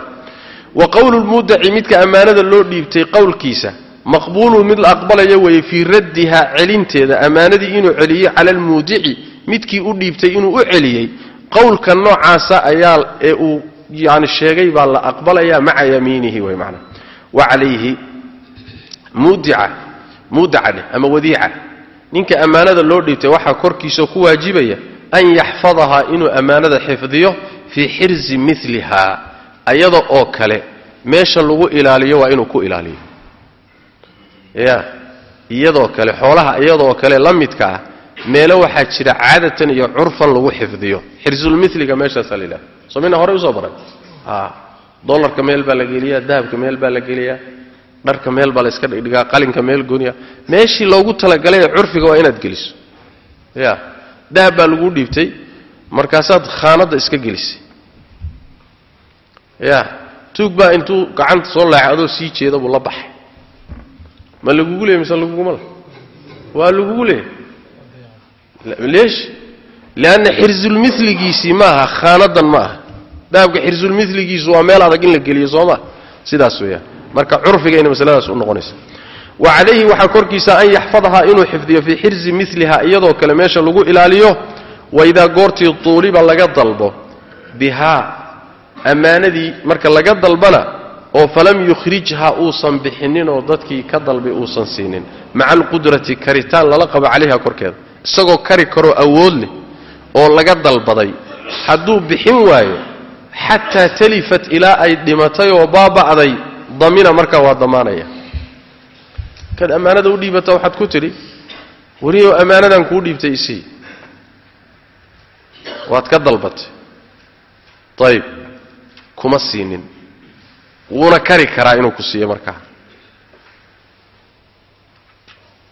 wa qowlu lmudaci midka ammaanada loo dhiibtay qowlkiisa maqbuulun mid la aqbalaya weeye fii raddiha celinteeda ammaanadii inuu celiyey cala almuudici midkii u dhiibtay inuu u celiyey. Qowlka noocaasa ayaa ee uu yani sheegay baa la aqbalaya maca yamiinihi way maanaa wa calayhi mudica mudaca ama wadiica ninka ammaanada loo dhiibtay waxaa korkiisa ku waajibaya an yaxfadahaa inuu ammaanada xifdiyo fii xirzi miliha ayada oo kale. Meesha lagu ilaaliyo waa inuu ku ilaaliyo. Ya iyadoo kale xoolaha iyadoo kale la midka ah meelo waxaa jira caadatan iyo curfan lagu xifdiyo. Xirzulmiliga meeshaasaa la yidhaha soo mina horey u soo baray? Dolarka meel baa la geliyaa dahabka meel baa la geliyaa dharka meel baa la iska dhigdhigaa qalinka meel gooniya. Meeshii loogu talagalay ee curfiga waa inaad geliso. Ya dahab baa lagu dhiibtay markaasaad khaanadda iska gelisay. Ya tuug baa intuu gacanta soo laacay adoo sii jeeda buu la baxay. Ma lagugu leeyay mise laguguma waa lagugu leeyay leesh lianna xirzulmiligiisii maaha khaanadan ma aha dahabka xirzulmiligiisu waa meel adag in la geliyo soo maa sidaas weeyaan marka curfigayna masaladaas u noqonaysa. Wa calayhi waxaa korkiisa an yaxfadahaa inuu xifdiyo fii xirzi miliha iyadoo kale meesha lagu ilaaliyo waidaa goortii tuuliba laga dalbo bihaa ammaanadii marka laga dalbana oo falam yukhrijha uusan bixinninoo dadkii ka dalbay uusan siinin. Maca alqudrati karitaan lala qabo calayha korkeeda. Isagoo kari karoo awood leh oo laga dalbaday. Hadduu bixin waayo xataa talifat ilaa ay dhimatay oo baaba'day damina markaa waa damaanaya. Kaad ammaanada u dhiibata waxaad ku tidhi wariyow ammaanadan kuu dhiibtay isii. Waad ka dalbatay. Ayib kuma siinin. Wuuna kari karaa inuu ku siiyo markaa.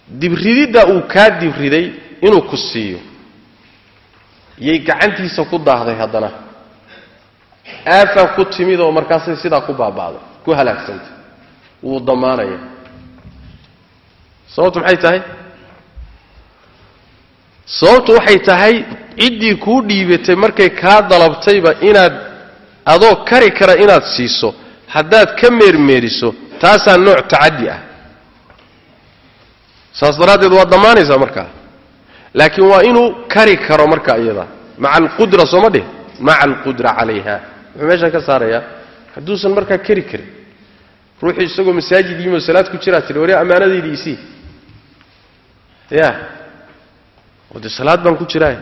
Dibrididda uu kaa dibriday inuu ku siiyo yay gacantiisa ku daahday haddana. Aafaa ku timid oo markaasay sidaa ku baaba'day ku halaagsantay wuu damaanaya. Sababtu maxay tahay? Sababtu waxay tahay ciddii kuu dhiibatay markay kaa dalabtayba inaad adoo kari kara inaad siiso haddaad ka meermeeriso taasaa nooc tacaddi ah. Saas daraaddeed waa damaanaysaa markaa laakiin waa inuu kari karo marka iyada. Maca alqudra sooma dhih maca alqudra calayha. Wuxuu meeshan ka saarayaa hadduusan markaa kari karin. Ruuxii isagoo masaajid yimo salaad ku jiraa tiri warya ammaanadaydii isii ya. Oo salaad baan ku jiraay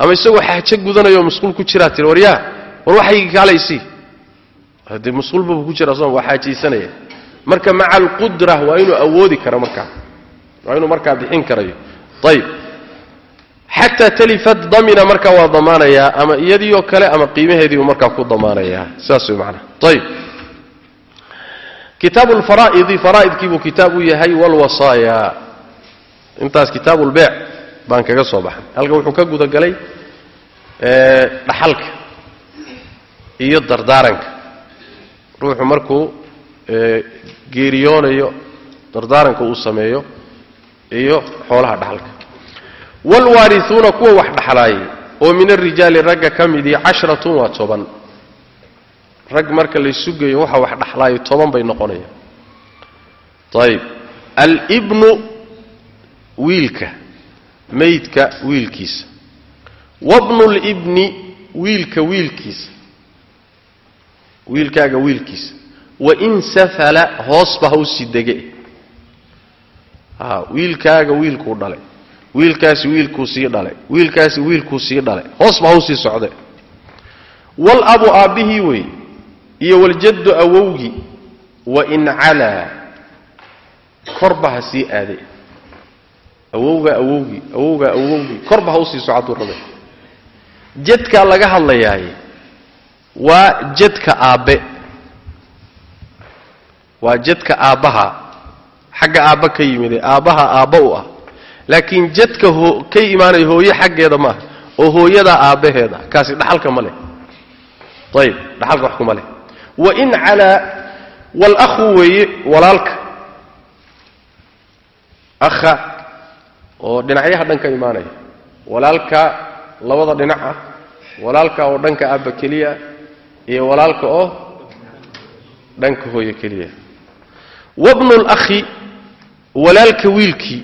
ama isagoo xaajo gudanayo masquul ku jiraa tiri waryaa war waxaygii kaala isii dee masquulbaba ku jira soo waa xaajaysanaya. Marka maca alqudra waa inuu awoodi karo markaa. Waa inuu markaa bixin karayo. Ayib xataa talifat damina markaa waa damaanayaa ama iyadiioo kale ama qiimaheediibu markaa ku damaanayaa saas way macnaha ayib kitaabu lfaraa'idi faraa'idkiibuu kitaab u yahay walwasaaya intaas kitaabu lbeec baan kaga soo baxay. Halkan wuxuu ka gudagalay dhaxalka iyo dardaaranka. Ruuxu markuu geeriyoonayo dardaaranka uu sameeyo iyo xoolaha dhaxalka waalwaariuuna kuwa wax dhaxlaayay oo min arijaali ragga ka midii casharatun waa toban rag marka laysu geeyo waxa wax dhaxlaayo toban bay noqonayaan ayib alibnu wiilka maydka wiilkiisa wabnu libni wiilka wiilkiisa wiilkaaga wiilkiisa wain safala hoosba hawsii dege a wiilkaaga wiilkuu dhalay wiilkaasi wiilkuu sii dhalay wiilkaasi wiilkuu sii dhalay. Hoosba hawsii socde. Walabu aabbihii weeye iyo waljaddu awowgii wain calaa korba ha sii aade. Awowgaa awowgii awowgaa awowgii korba ha u sii socoduu rabe jadkaa laga hadlayaaye waa jadka aabbe. Waa jadka aabbaha xagga aabba ka yimide aabbaha aabba u ah laakiin jadka hoo ka imaanaya hooye xaggeeda maaha oo hooyadaa aabbaheeda kaasi dhaxalka ma leh. Ayib dhaxalka wax kuma leh. Wain calaa walahu weeye walaalka. Akha oo dhinacyaha dhan ka imaanaya. Walaalka labada dhinac ah walaalka oo dhanka aabba keliya iyo walaalka oo dhanka hooye keliya. Wabnu lakhi walaalka wiilkii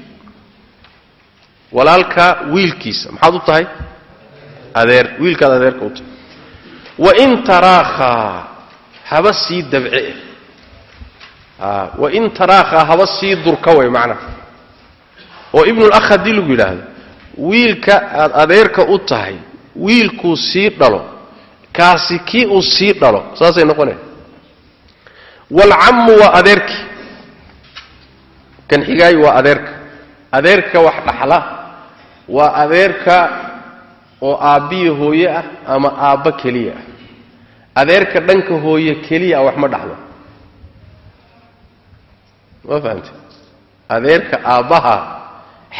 walaalka wiilkiisa. Maxaad u tahay? Adeer. Wiilkaad adeerka u tahay. Wain taraakhaa haba sii dabce. Wain taraakhaa haba sii durka way macnaha oo ibnulakh haddii lagu yidhaahdo wiilka aad adeerka u tahay wiilkuu sii dhalo kaasi kii uu sii dhalo saasay noqonaya waalcammu waa adeerkii kan xigaayi waa adeerka. Adeerka wax dhaxla waa adeerka oo aabbiya hooye ah ama aabba keliya ah. Adeerka dhanka hooye keliya ah wax ma dhaxlo ma fahamte adeerka aabbaha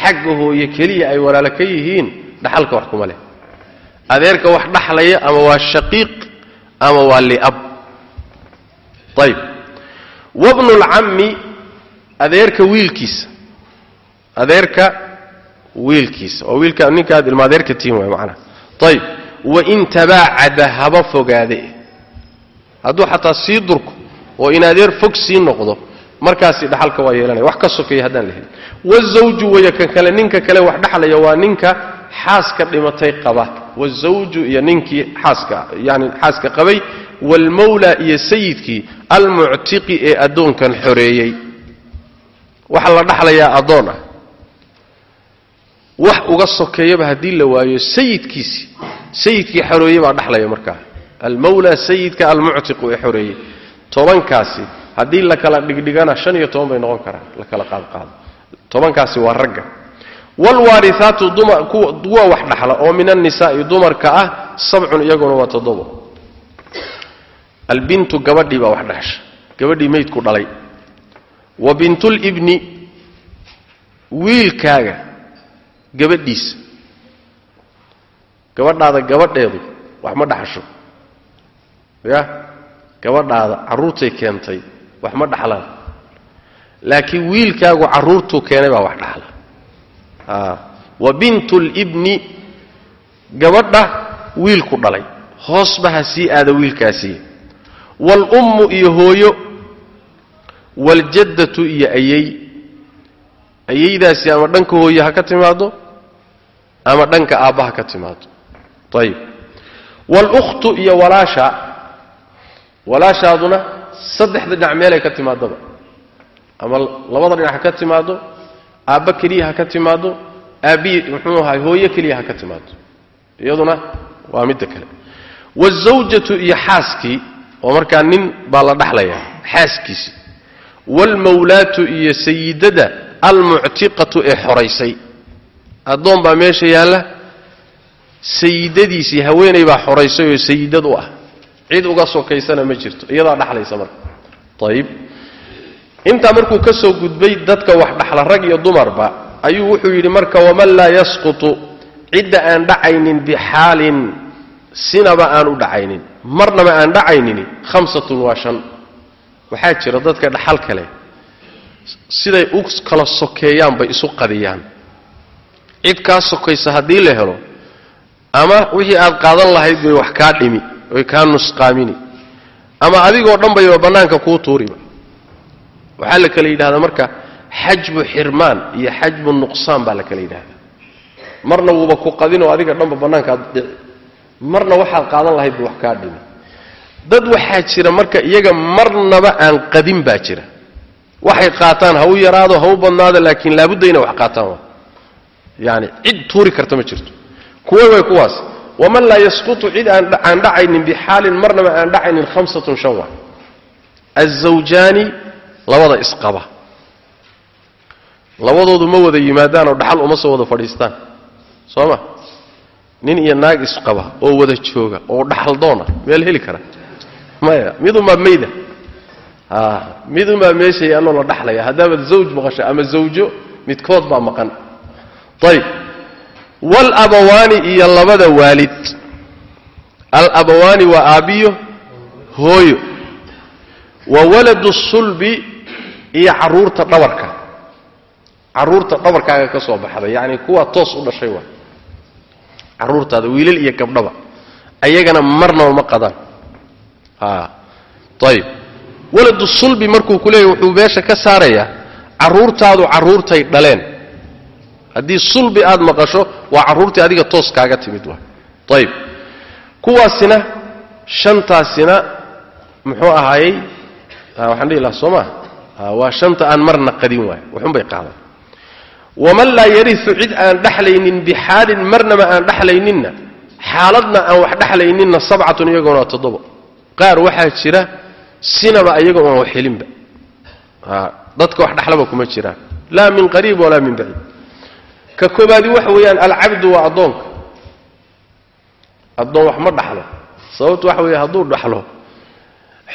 xagga hooye keliya ay walaalo ka yihiin dhaxalka wax kuma leh. Adeerka wax dhaxlaya ama waa shaqiiq ama waa liab. Ayib wabnu lcammi adeerka wiilkiisa. Adeerka wiilkiisa. Oo wiilka ninkaad ilma adeerka tihin waay macnaha. Ayib wain tabaacada haba fogaade. Hadduu xataa sii durko oo in adeer fog sii noqdo markaasi dhaxalka waa yeelanaya. Wax ka sokeeya haddaan la helin. Wazawju waya kan kale ninka kale wax dhaxlaya waa ninka xaaska dhimatay qaba. Wazawju iyo ninkii xaaska yani xaaska qabay. Waalmawla iyo sayidkii almuctiqi ee addoonkan xoreeyey. Waxaa la dhaxlayaa addoon ah wax uga sokeeyaba haddii la waayo sayidkiisii sayidkii xoreeyey baa dhaxlaya markaa almawla sayidka almuctiqu ee xoreeyey tobankaasi haddii la kala dhigdhigana shan iyo toban bay noqon karaan la kala qaadqaado. Tobankaasi waa ragga. Waalwaarihaatu kuwa wax dhaxla oo min annisaa'i dumarka ah sabcun iyaguna waa toddobo. Albintu gabadhii baa wax dhexsha gabadhii maydku dhalay. Wa bintulibni wiilkaaga gabadhiisa gabadhaada gabadheedu wax ma dhaxasho. Ya? Gabadhaada carruurtay keentay wax ma dhaxlaan. Laakiin wiilkaagu carruurtuu keenay baa wax dhaxla. Wa bintulibni gabadha wiilku dhalay. Hoosba ha sii aada wiilkaasii waalummu iyo hooyo waaljaddatu iyo ayey ayaydaasi ama dhanka hooye ha ka timaado ama dhanka aabba ha ka timaado. Ayib walukhtu iyo walaasha. Walaashaaduna saddexda dhinac meelay ka timaadaba. Ama labada dhinac ha ka timaado aabba keliya ha ka timaado aabbihi muxuu ahay hooye keliya ha ka timaado. Iyaduna waa midda kale. Wazawjatu iyo xaaskii oo markaa nin baa la dhaxlayaa xaaskiisi. Waalmawlaatu iyo sayidada almuctiqatu ee xoraysay addoon baa meesha yaalla. Sayidadiisii haweenay baa xoraysay oo sayidad u ah. Cid uga sokaysana ma jirto. Iyadaa dhaxlaysa marka. Ayib intaa markuu ka soo gudbay dadka wax dhaxla rag iyo dumarba ayuu wuxuu yidhi marka waman laa yasqutu cidda aan dhacaynin bixaalin sinaba aan u dhacaynin. Marnaba aan dhacaynini hamsatun waa shan. Waxaa jira dadka dhaxal kale. Siday u kala sokeeyaan bay isu qadiyaan cid kaa sokaysa haddii la helo ama wixii aad qaadan lahayd bay wax kaa dhimi oy kaa nusqaamini. Ama adigoo dhan bayba bannaanka kuu tuuriba waxaa la kala yidhahdaa marka xajbu xirmaan iyo xajbu nuqsaan baa la kala yidhahdaa marna wuuba ku qadinoo adiga dhanba bannaankaad dhici. Marna waxaad qaadan lahayd ba wax kaa dhimi. Dad waxaa jira marka iyaga marnaba aan qadin baa jira. Waxay qaataan ha u yaraado ha u badnaado laakiin laabudda wax qaataan yani cid tuuri karta ma jirto. Kuwa way kuwaas. Waman laa yasqutu cid aan dhacaynin bixaalin marnaba aan dhacaynin hamsatun shan waa azawjaani labada isqaba. Labadoodu ma wada yimaadaanoo dhaxal uma soo wada fadhiistaan. Soo ma? Nin iyo naag isqaba oo wada jooga oo dhaxal doona meel heli kara. Maya midunbaa mayda midunbaa meesha yaalloo la dhaxlaya? Haddaabad zawj maqasho ama zawjo midkood baa maqan ayb. Walabawaani iyo labada waalid. Alabawaani waa aabbiyo hooyo. Wa waladu sulbi iyo carruurta dhabarka. Carruurta dhabarkaaga ka soo baxda yacni kuwaa toos u dhashay waa. Carruurtaada wiilal iyo gabdhaba. Ayagana marnaba ma qadaan. Ayib waladu sulbi markuu ku wuxuu meesha ka saarayaa carruurtaadu carruurtay dhaleen haddii sulbi aad maqasho waa carruurtii adiga toos kaaga timid waa. Ayib kuwaasina shantaasina muxuu ahaayey waxaan dhihi lahaa soo waa shanta aan marna qadin waay waxunbay qaadan waman laa yariu cid aan dhexlaynin bixaalin marnaba aan dhexlayninna xaaladna aan wax dhexlayninna sabcatun iyagoona waa toddobo. Qaar waxaa jira sinaba iyagoo aan wax helinba. Dadka wax dhexlaba kuma jiraan. Laa min qariib walaa min baciid ka koobaadi waxa weeyaan alcabdu waa addoonka. Addoon wax ma dhaxlo. Sababtu waxa weeye hadduu dhaxlo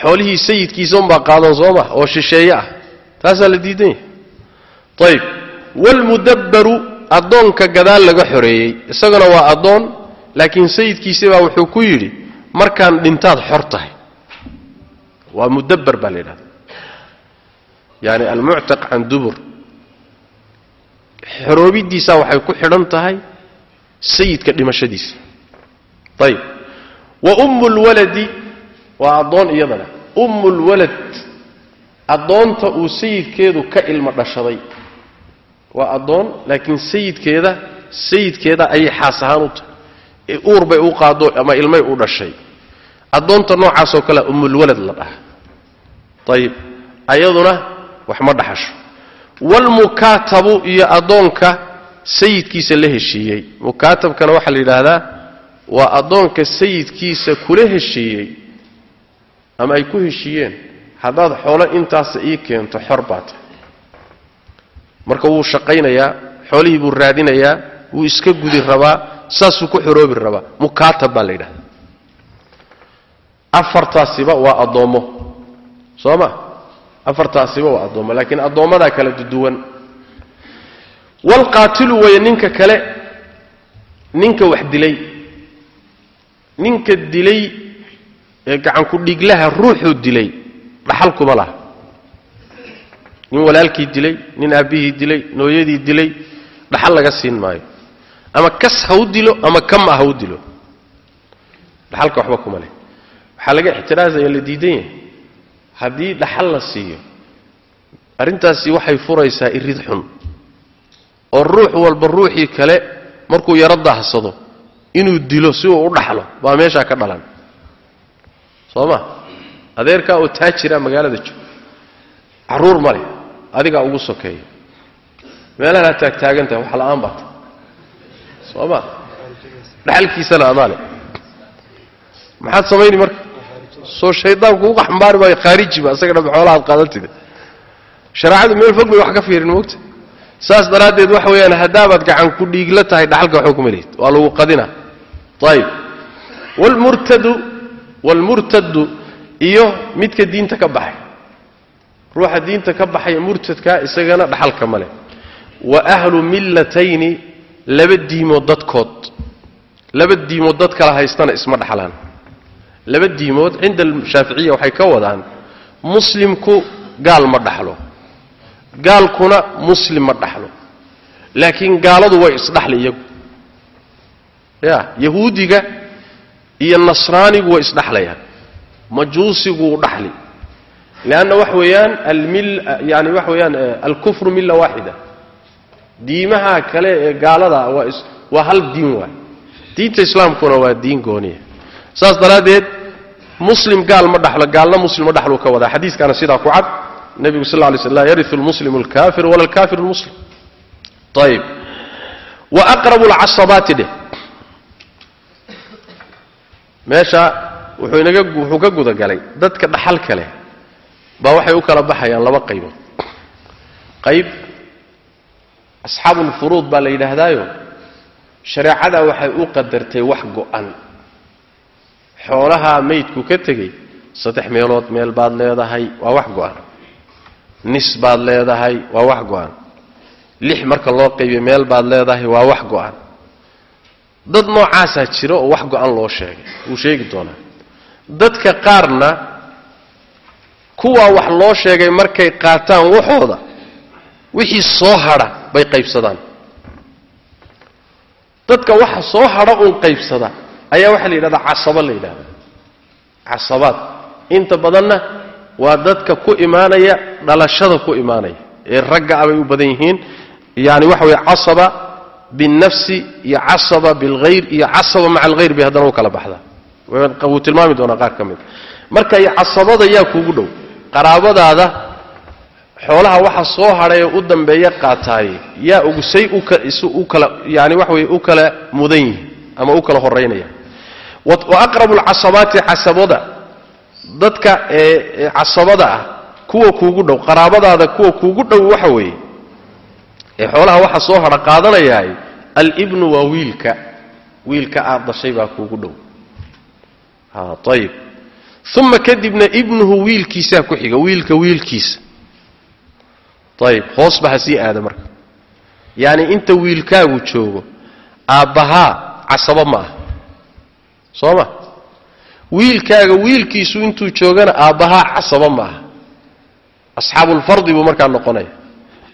xoolihii sayidkiisa unbaa qaadan soo ma oo shisheeye ah. Taasaa la diidan yahay. Ayib waalmudabbaru addoonka gadaal laga xoreeyey. Isaguna waa addoon laakiin sayidkiisabaa wuxuu ku yidhi markaan dhintaad xor tahay. Waa mudabbar baa la yidhahda yaani almuctaq can dubur xoroobidiisaa waxay ku xidhan tahay sayidka dhimashadiisa. Ayib wa ummu lwaladi waa addoon iyadana. Ummu lwalad addoonta uu sayidkeedu ka ilmo dhashaday. Waa addoon laakiin sayidkeeda sayidkeeda ayay xaas ahaan u tahay. Uur bay u qaado ama ilmay u dhashay. Addoonta noocaasoo kale ummulwalad la dhaha ayib ayaduna wax ma dhaxasho waalmukaatabu iyo addoonka sayidkiisa la heshiiyey mukaatabkana waxaa la yidhaahdaa waa addoonka sayidkiisa kula heshiiyey ama ay ku heshiiyeen haddaad xoolo intaasa ii keento xor baa tahay marka wuu shaqaynayaa xoolihii buu raadinayaa wuu iska gudi rabaa saasuu ku xoroobi rabaa mukaatab baa la yidhahdaa afartaasiba waa addoommo soo ma afartaasiba waa addoommo laakiin addoommadaa kala duduwan walqaatilu weeye ninka kale ninka wax dilay ninka dilay ee gacanku dhiglaha ruuxuu dilay dhaxal kuma laha. Nin walaalkii dilay nin aabbihii dilay nooyadii dilay dhaxal laga siin maayo. Ama kas ha dilo ama kama ha u dilo. Dhaxalka waxba kuma leh. Waxaa laga ixtiraazaya la diidan yahay haddii dhaxal la siiyo arrintaasi waxay furaysaa irid xun oo ruux walba ruuxii kale markuu yaro dahsado inuu dilo si uu u dhaxlo baa meeshaa ka dhalan. Soo ma? Adeerkaa oo taajira magaalada jooga carruur ma leh adigaa ugu sokeeya. Meelahanaa taagtaagan tahay wax la'aan baata. Soo ma? Dhaxalkiisana amaale maxaad samayni marka soo shaydaanku uga xambaari maayo khaarijiba isagana xoolahaad qaadantida shareecadu meel fog bay wax ka fiirin moogta saas daraaddeed waxa weeyaan haddaabaad gacan ku dhiigla tahay dhaxalka waxba kuma lihid. Waa lagu qadina. Ayib wlmurtadu waalmurtadu iyo midka diinta ka baxay. Ruuxa diinta ka baxaya murtadkaa isagana dhaxalka ma leh. Wa ahlu millatayni laba diimood dadkood. Laba diimood dad kala haystana isma dhaxlaan laba diimood cinda shaaficiya waxay ka wadaan muslimku gaal ma dhaxlo gaalkuna muslim ma dhaxlo laakiin gaaladu way isdhaxli iyagu. Ya yahuudiga iyo nasraanigu way isdhaxlayaan majuusiguu dhaxli leanna waxa weeyaan yani waxa weeyaan alkufru milla waaxida diimaha kale ee gaalada waa hal diin waay diinta islaamkuna waa diin gooniya saas daraaddeed muslim gaal ma dhaxlo gaalna muslim ma dhaxluu ka wadaa xadiiskaana sidaa ku cad. Nebigu sal lay sl laa yariu lmuslimu alkafir wala alkafiru lmuslim ayib wa aqrabu lcasabaati dheh meesha wuxuu ka gudagalay dadka dhaxalka leh baa waxay u kala baxayaan laba qaybood. Qayb asxaabulfuruud baa la yidhaahdaayo shareecadaa waxay u qadartay wax go'an xoolahaa maydku ka tegey saddex meelood meel baad leedahay waa wax go'an. Nis baad leedahay waa wax go'an. Lix marka loo qaybiyo meel baad leedahay waa wax go'an. Dad noocaasaa jira oo wax go'an loo sheegay wuu sheegi doonaa. Dadka qaarna kuwaa wax loo sheegay markay qaataan waxooda wixii soo hadha bay qaybsadaan. Dadka waxa soo hadha uun qaybsada ayaa waxaa la yidhahdaa casabo la yidhahda casabaad. Inta badanna waa dadka ku imaanaya dhalashada ku imaanaya ee ragga abay u badan yihiin. Yani waxa weye casaba binnafsi iyo casaba bilhayr iyo casaba maca alghayr bay haddana u kala baxdaa. Wuu tilmaami doonaa qaar ka mid. Marka casabada yaa kuugu dhow. Qaraabadaada xoolaha waxa soo hadhay ee u dambeeya qaataaye yaa ugusay u kala yani waxa weye u kala mudan yihiin ama u kala horaynaya wa aqrabu casabada dadka ee casabada ah. Kuwa kuugu dhow qaraabadaada kuwa kuugu dhow waxa weeye. Ee xoolaha waxa soo hadha qaadanayaay alibnu waa wiilka. Wiilka aad dhashay baa kuugu dhow. Ayib uma kadibna ibnuhu wiilkiisaa ku xiga wiilka wiilkiisa. Ayib hoosba ha sii aada marka. Yaani inta wiilkaagu joogo aabbahaa casabo ma ah soo ma wiilkaaga wiilkiisu intuu joogana aabbahaa casabo ma aha asxaabulfardi buu markaa noqonaya.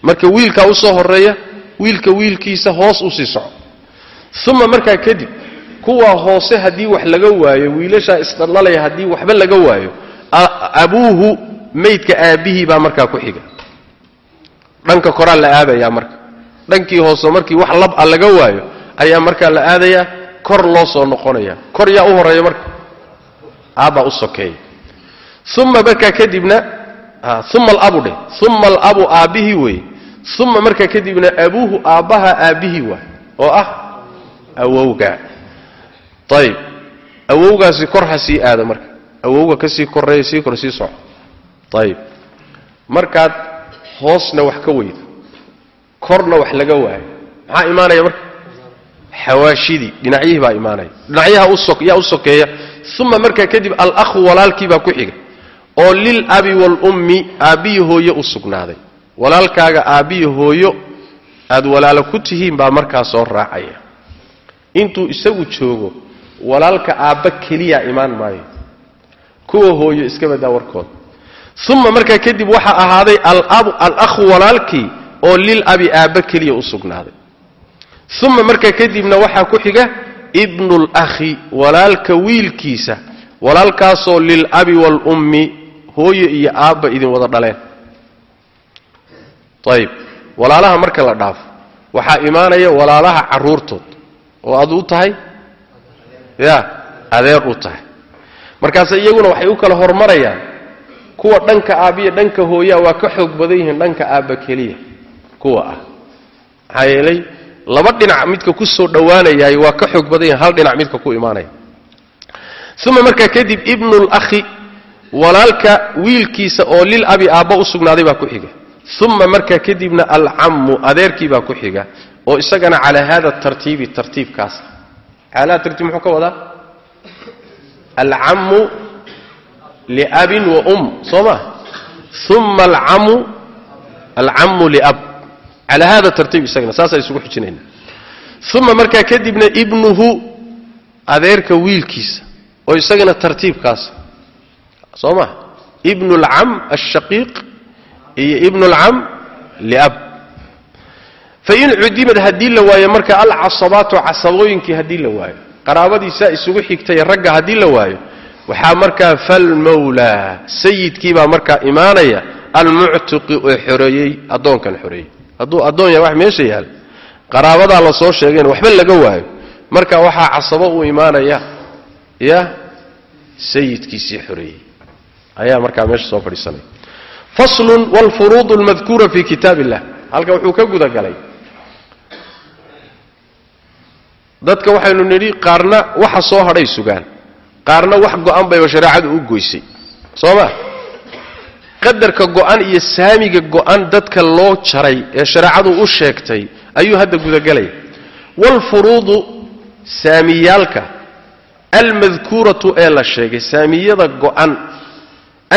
Marka wiilkaa u soo horreeya wiilka wiilkiisa hoos u sii soco. Uma markaa kadib kuwaa hoose haddii wax laga waayo wiilashaa isdhallalaya haddii waxba laga waayo abuuhu maydka aabbihii baa markaa ku xiga. Dhanka koraa la aadayaa marka. Dhankii hoose markii wax lab a laga waayo ayaa markaa la aadayaa kor loo soo noqonaya. Kor yaa u horreeya marka. Aabbaa u sokeeya uma markaa kadibna uma alabu dheh. Uma alabu aabbihii weeye. Uma markaa kadibna abuuhu aabbaha aabbihii waay oo ah awowga. Ayib awowgaasi kor ha sii aada marka. Awowga ka koreeya sii kor sii soco. Ayib markaad hoosna wax ka weydo. Korna wax laga waayo. Maxaa imaanaya marka xawaashidii dhinacyihii baa imaanaya dhinacyaha yaa u sokeeya. Uma markaa kadib alakhu walaalkii baa ku xiga oo lilabi waalummi aabbiyi hooyo u sugnaaday. Walaalkaaga aabbiyi hooyo aad walaalo ku tihiin baa markaa soo raacaya. Intuu isagu joogo walaalka aabba keliya imaan maayo. Kuwa hooyo iska badaa warkooda uma markaa kadib waxaa ahaaday alakhu walaalkii oo lilabi aabba keliya u sugnaaday uma markaa kadibna waxaa ku xiga ibnu lakhi walaalka wiilkiisa walaalkaasoo lilabi waalummi hooyo iyo aabba idin wada dhaleen. Ayib walaalaha marka la dhaafo waxaa imaanaya walaalaha carruurtood oo aad u tahay? Ya adeer u tahay. Markaase iyaguna waxay u kala hormarayaan kuwa dhanka aabbiya dhanka hooyaa waa ka xoog badan yihiin dhanka aabba keliya. Kuwa ah. Maxaa yeelay laba dhinac midka ku soo dhowaanayaay waa ka xoog badan yahin hal dhinac midka ku imaanaya. Uma markaa kadib ibnulakhi walaalka wiilkiisa oo lil abi aabba u sugnaaday baa ku xiga. Uma markaa kadibna alcammu adeerkii baa ku xiga oo isagana calaa hada tartiibi tartiibkaas. Calaa tartiib muxuu ka wadaa? Alcammu liabin wa um soo ma? Uma alcammu liab calaa hada tartiib isagana saasaan isugu xijinayna uma markaa kadibna ibnuhu adeerka wiilkiisa oo isagana tartiibkaas soo ma ibnu alcam ashaqiiq iyo ibnu alcam liab fain cudimad haddii la waayo marka alcasabaatu casabooyinkii haddii la waayo qaraabadiisaa isugu xigtay ragga haddii la waayo waxaa markaa falmawlaa sayidkiibaa markaa imaanaya almuctiqi oo xoreeyey addoonkan xoreeyey hadduu addoon yahay wax meesha yaal. Qaraabadaa la sheegayna waxba laga waayo. Marka waxaa casabo u imaanaya ya sayidkiisii xoreeyey ayaa markaa meesha soo fadhiisanaya faslun wlfuruud lmadkuura fi kitaab illah halka wuxuu ka gudagalay dadka waxaynu nidhi qaarna waxa soo hadhay sugaan. Qaarna wax go'an bayba shareecadu u goysay. Soo ma qadarka go'an iyo saamiga go'an dadka loo jaray ee shareecadu u sheegtay ayuu hadda gudagelaya waalfuruudu saamiyaalka almadkuuratu ee la sheegay saamiyada go'an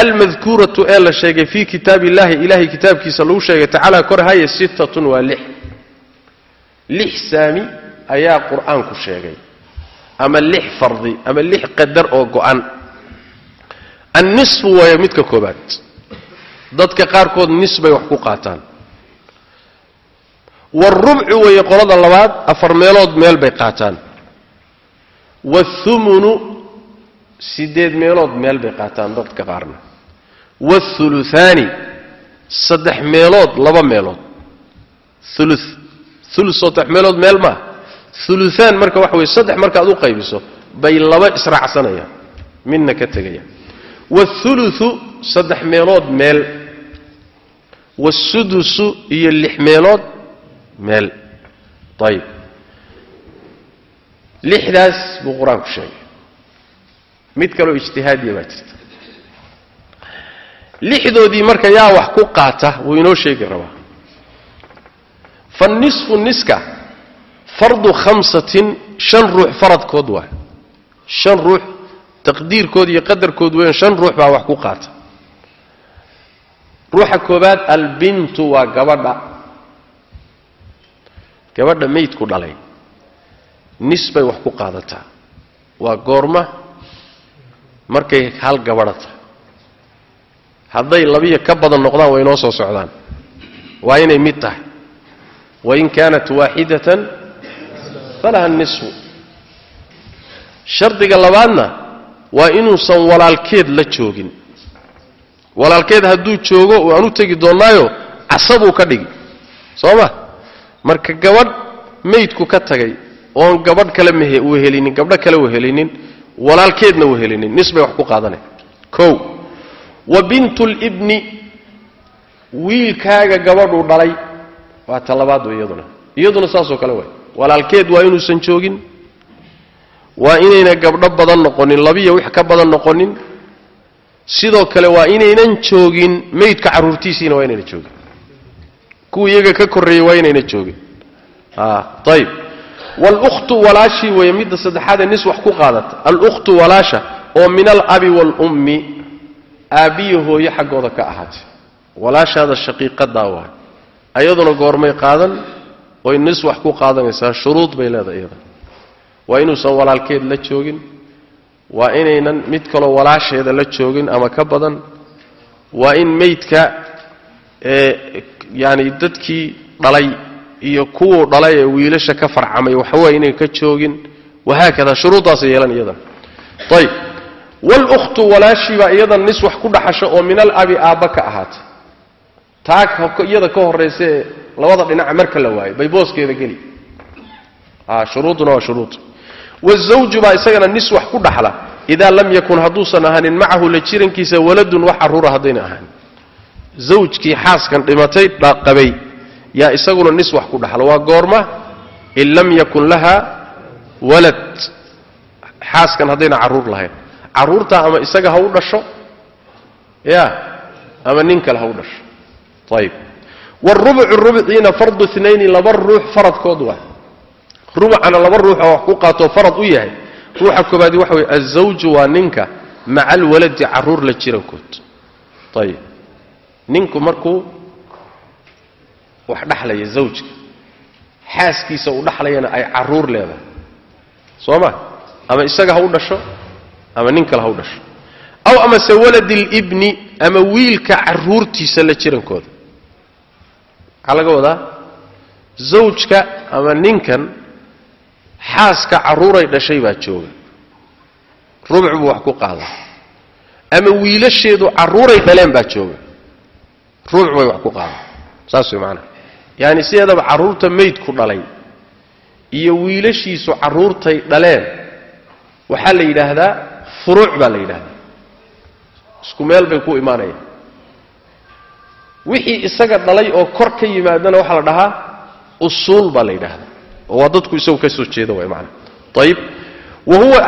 almadkuuratu ee la sheegay fii kitaab illahi ilahay kitaabkiisa lagu sheegay tacaala korhaye sittatun waa lix. Lix saami ayaa qur'aanku sheegay. Ama lix fardi ama lix qadar oo go'an. Annisfu waaya midka koobaad dadka qaarkood nis bay wax ku qaataan. Waalrubcu weeye qolada labaad afar meelood meel bay qaataan. Waalthumunu siddeed meelood meel bay qaataan dadka qaarna. Waalthuluthaani saddex meelood laba meelood. Ulu ulu saddex meelood meel maa uluaan marka waxa weye saddex markaad u qaybiso bay laba israacsanayaan midna ka tegayaan. Waaluluثu saddex meelood meel waasudusu iyo lix meelood meel ayib lixdaas buu qur'aanku sheegay mid kaleo ijtihaadiya baa jirta lixdoodii marka yaa wax ku qaata wuu inoo sheegi rabaa fanisfu niska fardu khamsatin shan ruux faradkood waa shan ruux taqdiirkood iyo qadarkood weyn shan ruux baa wax ku qaata ruuxa koobaad albintu waa gabadha. Gabadha meydku dhalay. Nis bay wax ku qaadataa. Waa goorma markay hal gabadha tahay. Hadday labiyo ka badan noqdaan way inoo soo socdaan. Waa inay mid tahay. Wain kaanat waaxidatan falaha nisfu. Shardiga labaadna waa inuusan walaalkeed la joogin walaalkeed hadduu joogo waan u tegi doonnaayo casabuu ka dhigi. Soo ma? Marka gabadh maydku ka tagay oon gabadh kale mwehelinin gabdho kale wehelinin walaalkeedna wehelinin nis bay wax ku qaadanay kow wa bintu libni wiilkaaga gabadhuu dhalay waa ta labaad wey iyaduna. Iyaduna saasoo kale waay walaalkeed waa inuusan joogin waa inayna gabdho badan noqonin labiya wix ka badan noqonin sidoo kale waa inaynan joogin maydka carruurtiisiina waa inayna joogin. Kuwa iyaga ka korreeyey waa inayna joogin. Ayib walukhtu walaashii weeye midda saddexaadee nis wax ku qaadata alukhtu walaasha oo min alabi waalummi aabbiyo hooye xaggooda ka ahaatay walaashaada shaqiiqadaa waa ayaduna goormay qaadan oy nis wax ku qaadanaysaa shuruud bay leedahay iyada. Waa inuusan walaalkeed la joogin waa inaynan mid kaloo walaasheeda la joogin ama ka badan. Waa in meydka ee yaani dadkii dhalay iyo kuwuu dhalay ee wiilasha ka farcamay waxaweye inayn ka joogin. Wahaakada shuruuddaasay yeelan iyadana ayib walukhtu walaashiibaa iyadan nis wax ku dhaxasho oo min alabi aabba ka ahaatay taa iyada ka horraysaee labada dhinaca marka la waayo bay booskeeda geli. Shuruuduna waa shuruud wazawju baa isagana nis wax ku dhaxla. Idaa lam yakun hadduusan ahaanin macahu la jirankiisa waladun wax caruura haddayna ahaanin zawjkii xaaskan dhimatay dhaqabay yaa isaguna nis wax ku dhaxla. Waa goorma in lam yakun laha walad. Xaaskan haddayna carruur lahayn. Carruurtaa ama isaga ha u dhasho? Ya ama nin kale ha u dhasho? Ayib wاrubucu rubciina fardu inayni laba ruux faradkood waa rubucana laba ruux oo wax ku qaatoo farad u yahay. Ruuxa koobaadi waxa weye azawju waa ninka maca alwaladi carruur la jirankood ayib ninku markuu wax dhaxlaya zawjka xaaskiisa uu dhaxlayana ay carruur leedahay. Soo ma? Ama isaga ha u dhasho ama nin kale ha u dhasho. Aw amase waladi libni ama wiilka carruurtiisa la jirankooda maxaa laga wadaa zawjka ama ninkan xaaska carruuray dhashay baa jooga. Rubuc buu wax ku qaadaa ama wiilasheedu carruuray dhaleen baa jooga. Rubuc bay wax ku qaadaa saas way macanaha yaani sideedaba carruurta maydku dhalay iyo wiilashiisu carruurtay dhaleen waxaa la yidhaahdaa furuuc baa la yidhaahdaa. Isku meel bay ku imaanayaan. Wixii isaga dhalay oo kor ka yimaadana waxaa la dhahaa usuul baa la yidhaahdaa oo waa dadku isagu ka soo jeeda way maana ayib wa huwa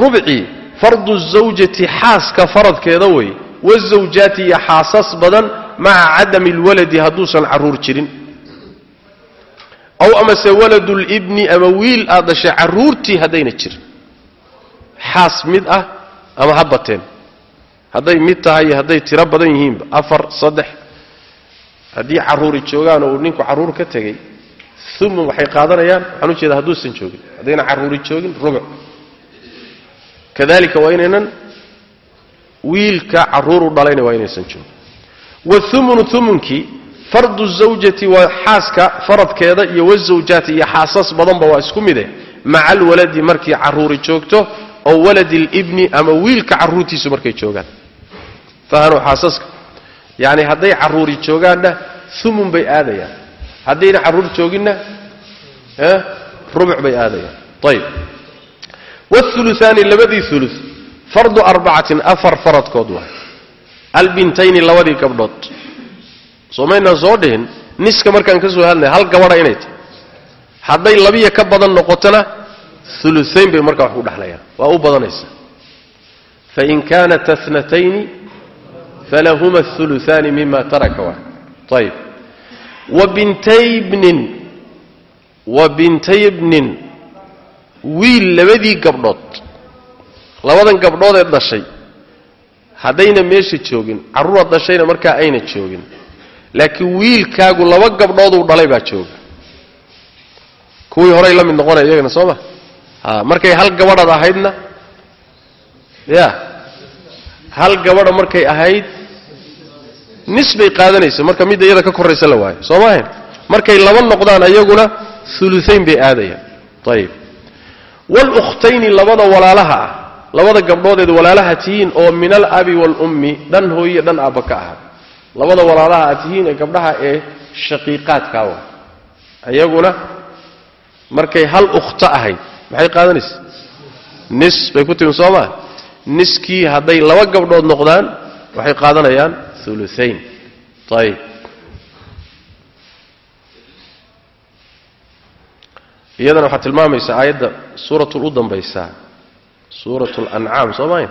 rubci fardu zawjati xaaska faradkeeda wey wazawjaati iyo xaasas badan maca cadami lwaladi hadduusan carruur jirin aw amase waladu libni ama wiil aad dhashay carruurtii haddayna jirin xaas mid ah ama ha bateen hadday mid tahay iyo hadday tiro badan yihiinba afar saddex haddii carruuri joogaan oo uu ninku carruur ka tegey umun waxay qaadanayaan waxaan u jeeda hadduusan joogin haddayna carruuri joogin rubuc kadalika waa inaynan wiilka carruuru dhalayna waa inaysan joogin. Waumunu umunkii fardu zawjati waa xaaska faradkeeda iyo wazawjaati iyo xaasas badanba waa isku mide maca alwaladi markii carruuri joogto oo waladi libni ama wiilka carruurtiisu markay joogaan. Fahano xaasaska. Yani hadday carruuri joogaanna umun bay aadayaan haddayna carruur jooginna rubuc bay aadayaan. Ayib wاuluثaani labadii ulu fardu arbacatin afar faradkood waa albintayni labadii gabdhood. Soomaynaan soo dhihin niska markaan ka soo hadlay hal gabadha inay tahay. Hadday labiya ka badan noqotona uluayn bay markaa wax ku dhexlayaan waa u badanaysa. Fain kaanat anatayni falahuma uluaani mima taraka waa ayib wa bintay bnin wa bintay bnin wiil labadii gabdhood labadan gabdhood ee dhashay haddayna meesha joogin carruuraad dhashayna markaa ayna joogin laakiin wiilkaagu laba gabdhooduu dhalay baa jooga. Kuwii horay la mid noqonaya iyagana soo ma? A markay hal gabadhaad ahaydna ya hal gabadha markay ahayd nis bay qaadanaysa marka midda iyada ka korraysa la waayo. Soo maahayn markay laba noqdaan ayaguna uluayn bay aadayaan. Ayib waalukhtayni labada walaalaha ah labada gabdhoodeed walaalaha tihiin oo min alabi waalummi dhan hooye dhan aabba ka ahaa labada walaalaha aad tihiin ee gabdhaha ee shaqiiqaadkaa wa iyaguna markay hal ukhto ahayd. Maxay qaadanaysa? Nis bay ku timi soo maa niskii hadday laba gabdhood noqdaan waxay qaadanayaan uluayn ayib iyadana waxaa tilmaamaysa aayadda suuratul u dambaysaa suurat lancaam soo maayn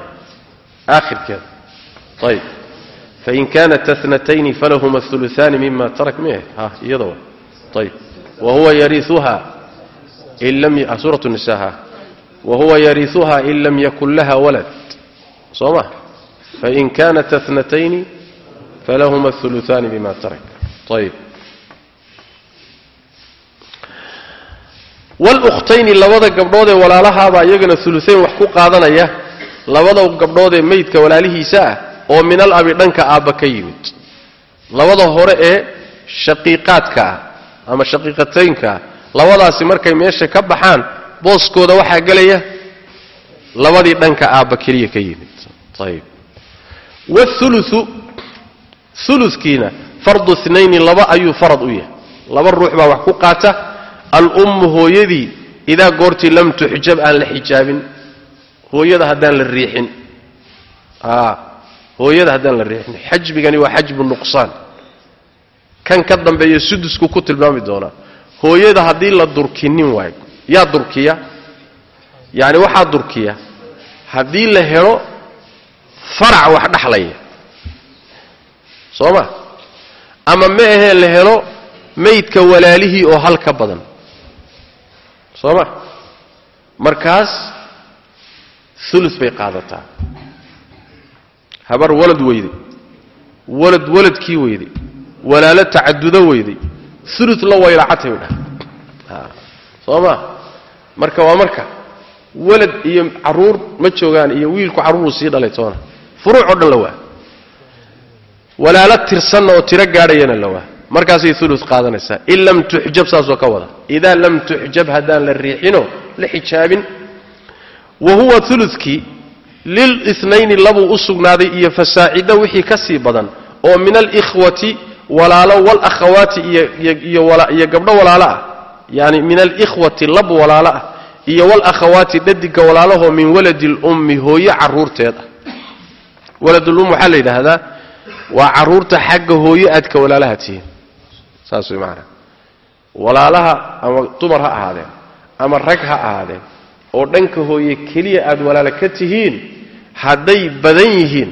aakhirkeeda ayib fain kaanat anatayni falahuma uluaani mima tarak. Mi ha iyada wa. Ayib wahuwa yariuha in lam suurat nisa ha wahuwa yariuha in lam yakun laha walad. Soo ma? Fain kaanat anatayni falahuma uluaani mima tarak ayib wlukhtayni labada gabdhoodee walaalahaabaa iyagana uluayn wax ku qaadanaya labada gabdhoodee meydka walaalihiisa ah oo min al abi dhanka aabba ka yimid labada hore ee shaqiiqaadka ah ama shaqiiqataynka ah labadaasi markay meesha ka baxaan booskooda waxaa gelaya labadii dhanka aabba keliya ka yimid ulukiina fardu inayni laba ayuu farad u yahay. Laba ruux baa wax ku qaata alummu hooyadii idaa goortii lam tuxjab aan la xijaabin. Hooyada haddaan la riixin. Hooyada haddaan la riixin. Xajbigani waa xajbu nuqsaan. Kan ka dambeeya sudusku ku tilmaami doonaa. Hooyada haddii la durkinin waayo yaa durkiya? Yacni waxaa durkiya? Haddii la helo farac wax dhaxlaya soo ma? Ama ma ahee la helo maydka walaalihii oo hal ka badan? Soo ma? Markaas ulu bay qaadataa. Habar walad weyday walad waladkii weyday walaalo tacadudo weyday ulu la waylacatay dhaha soo ma? Marka waa marka. Walad iyo carruur ma joogaan iyo wiilku carruuruu sii dhalay toona furuuc oo dhan la waa walaalo tirsanna oo tiro gaadhayana la markaasay ulu qaadanaysaa. In lam tuxjab saasoo ka wada. Idaa lam tuxjab haddaan la riixinoo la xijaabin wa huwa ulukii lilinayni labuu u sugnaaday iyo fasaacido wixii ka sii badan oo min alikhwati walaalo walakhawaati iyo gabdho walaalo ah. Yani min alikhwati lab walaalo ah iyo walakhawaati dhadiga walaalahoo min waladi lummi hooye caruurteed ah. Waladulum waxaa la yidhaahdaa waa carruurta xagga hooye aadka walaalaha tihiin. Saas way macanaa walaalaha ama dumar ha ahaadeen ama rag ha ahaadeen oo dhanka hooye keliya aad walaala ka tihiin hadday badan yihiin.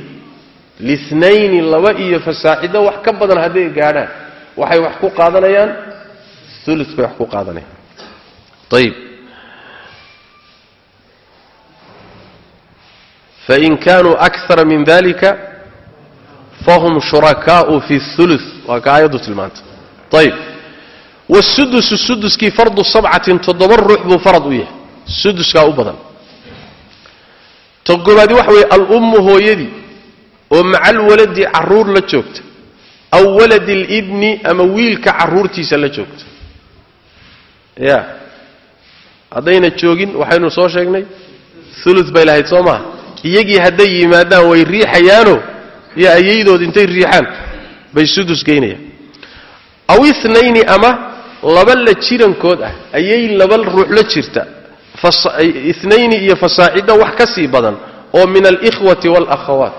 Linayni laba iyo fasaacido wax ka badan hadday gaadhaan. Waxay wax ku qaadanayaan? Ulu bay wax ku qaadanayaan. Ayib fain kaanuu akara min dalika fahum shurakaau fi ulu waa ka aayaddu tilmaanta ayib wasudusu suduskii fardu sabcatin toddoba ruux buu farad u yahay suduskaa u badan ta waxa weeye alummu hooyadii oo macal waladi carruur la joogta aw waladi libni ama wiilka carruurtiisa la joogta ya haddayna joogin waxaynu soo sheegnay ulu bay lahayd soo maaha iyagii hadday yimaadaan way riixayaano iyo ayaydood intay riixaan bay sudus geynayaan aw inayni ama laba la jirankood ah ayay laba ruux la jirta. Inayni iyo fasaacido wax ka sii badan oo min alikhwati waalakhawaat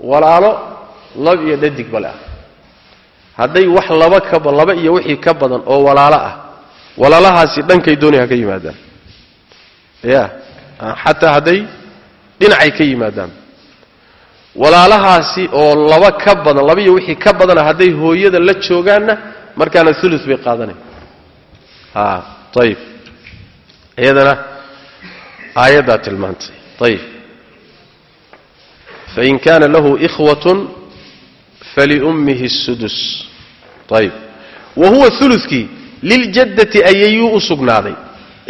walaalo lab iyo dhadig bale ah. Hadday wax laba ka laba iyo wixii ka badan oo walaalo ah walaalahaasi dhankay doonay ha ka yimaadaan. Ya xataa hadday dhinacay ka yimaadaan walaalahaasi oo laba ka badan laba iyo wixii ka badana hadday hooyada la joogaanna markaana ulu bay qaadanayn a ayib iyadana aayaddaa tilmaantay ayib fain kaana lahu ikhwatun faliummihi الsudus ayib wa huwa ulukii liljaddati ayayuu u sugnaaday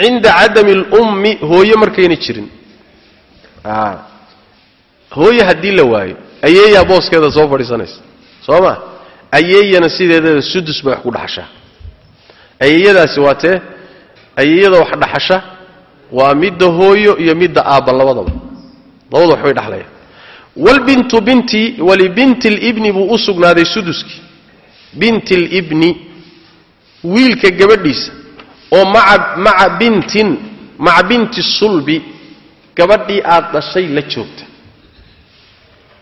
cinda cadami اlummi hooye markayna jirin hooye haddii la waayo ayeeyaa booskeeda soo fadhiisanaysa? Soo ma ayeeyana sideedada sudus bay wax ku dhaxashaa. Ayeeyadaasi waa tee ayeeyada wax dhaxasha waa midda hooyo iyo midda aabba labadaba. Labada waxbay dhaxlayaan. Wlbintu binti walibinti libni buu u sugnaaday suduskii binti libni wiilka gabadhiisa oo maca bintin maca binti sulbi gabadhii aad dhashay la joogta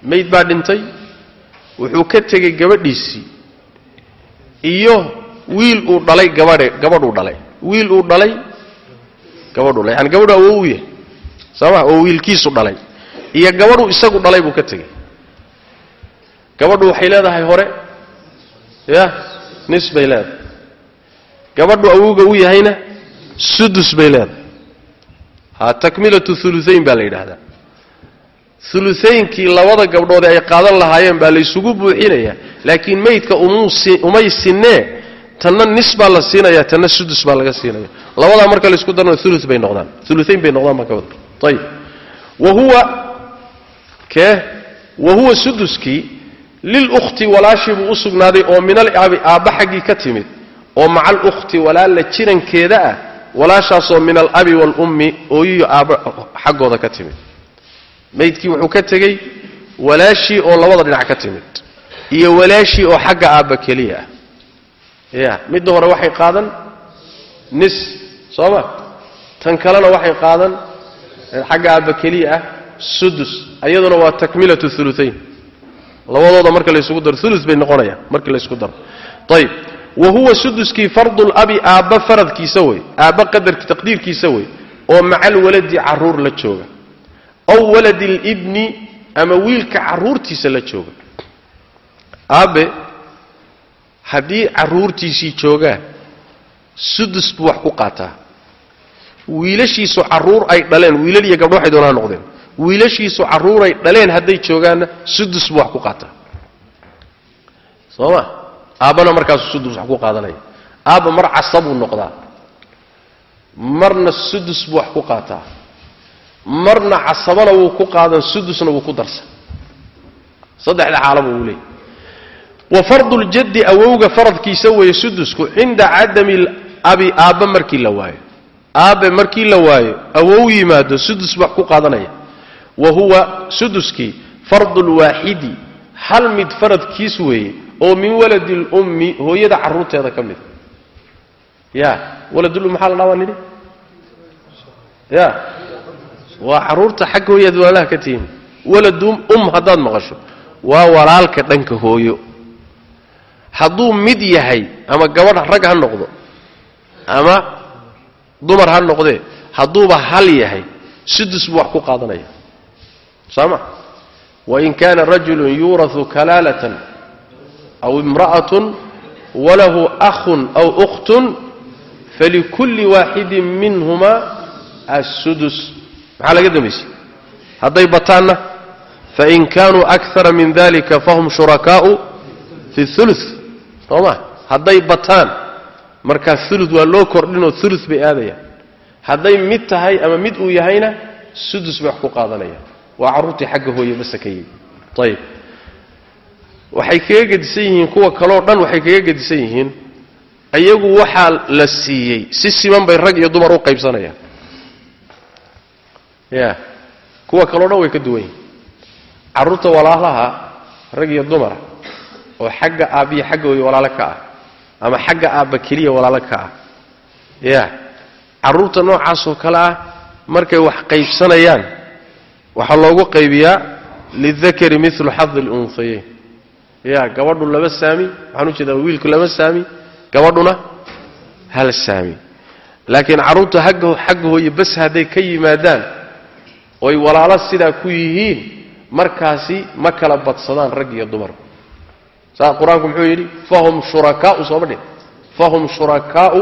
mayd baa dhintay wuxuu ka tegey gabadhiisii iyo wiil uu dhalay gabadhe gabadhuu dhalay. Wiil uu dhalay gabadhuu dhalay. Yani gabadhu awow u yahay sooma oo wiilkiisu dhalay. Iyo gabadhuu isagu dhalay buu ka tegey gabadhu waxay leedahay hore ya nis bay leedahay. Gabadhu awowga u yahayna sudus bay leedahay. Ha takmilatu uluayn baa la yidhaahdaa ulutaynkii labada gabdhoode ay qaadan lahaayeen baa laysugu buuxinayaa laakiin maydka umay sinee tanna nis baa la siinaya tanna sudus baa laga siinaya labadaa marka laysku darno ulu bay noqdaan. Uluayn bay noqdaan baa ka wada ayib wa huwa kee wa huwa suduskii lilukhti walaashii buu u sugnaaday oo min alabi aabba xaggii ka timid oo maca alukhti walaalla jirankeeda ah walaashaasoo min alabi waalummi ooyiyo aabba xaggooda ka timid maydkii wuxuu ka tegey walaashii oo labada dhinac ka timid iyo walaashii oo xagga aabba keliya. Ah ya midda hore waxay qaadan nis soo ma? Tan kalena waxay qaadan xagga aabba keliya ah sudus. Iyaduna waa takmilatu uluayn labadooda marka laysugu daro ulu bay noqonayaan markii laysku daro. Ayib wa huwa suduskii fardulabi aabba faradkiisa wey aabba qadarki taqdiirkiisa wey oo maca alwaladi carruur la jooga ow waladi libni ama wiilka caruurtiisa la jooga aabe haddii caruurtiisii joogaan sudus buu wax ku qaataa. Wiilashiisu carruur ay dhaleen wiilal iyo gabdho waxay doonaa noqdeen. Wiilashiisu caruuray dhaleen hadday joogaanna sudus buu wax ku qaataa. Soo ma aabbana markaasuu sudus wax ku qaadanaya. Aabba mar casabuu noqdaa. Marna sudus buu wax ku qaataa marna casabana wuu ku qaadan sudusna wuu ku darsan. Saddexda xaalaba wuu leeyay wa fardu ljaddi awowga faradkiisa weeye sudusku cinda cadami abi aabba markii la waayo. Aabbe markii la waayo awow yimaado sudus wax ku qaadanaya. Wa huwa suduskii fardu lwaaxidi hal mid faradkiis weeye oo min waladi lummi hooyada caruurteeda ka mida ya waladulum maxaa la dhaabaa nidhi? Ya waa carruurta xagga hooyaad walaalaha ka tihiin waladum um haddaad maqasho. Waa walaalka dhanka hooyo. Hadduu mid yahay ama gabadh rag ha noqdo ama dumar ha noqdee hadduuba hal yahay sudus buu wax ku qaadanaya. Soo ma wain kaana rajulun yuurau kalaalatan aw imra'atun walahu ahun aw ukhtun falikulli waaxidin minhuma assudus maxaa laga dambaysay hadday bataanna fain kaanuu akara min dalika fahum shurakaa'u fi ulu soo ma? Hadday bataan markaa ulu waa loo kordhinoo ulu bay aadayaan. Hadday mid tahay ama mid uu yahayna sudus bay wax ku qaadanayaan. Waa carruurtii xagga hooye base ka yimi ayib waxay kaga gedisan yihiin kuwa kaleo dhan waxay kaga gedisan yihiin iyagu waxaa la siiyey. Si siman bay rag iyo dumar u qaybsanayaan ya kuwa kaleo dhan way ka duwan yihiin carruurta walaalaha rag iyo dumara oo xagga aabbiya xagga hooye walaalo ka ah ama xagga aabba keliya walaalo ka ah. Ya carruurta noocaasoo kale ah markay wax qaybsanayaan waxaa loogu qaybiyaa lidakari milu xadi lunhayeyn ya gabadhu laba saami waxaan u jeedaa wiilku laba saami gabadhuna hal saami. Laakiin carruurtu agga xagga hooye bas hadday ka yimaadaan oy walaalo sidaa ku yihiin markaasi ma kala badsadaan rag iyo dumar. Saa qur'aanku muxuu yidhi fahum shurakaau sooma dhin fahum shurakaau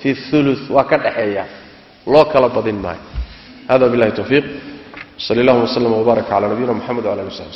fi ulu waa ka dhaxeeya. Loo kala badin maayo. Hada billahi tawfiiq. Sal allahuma wslm wbaarak cala nabiyina mxamed wala ali w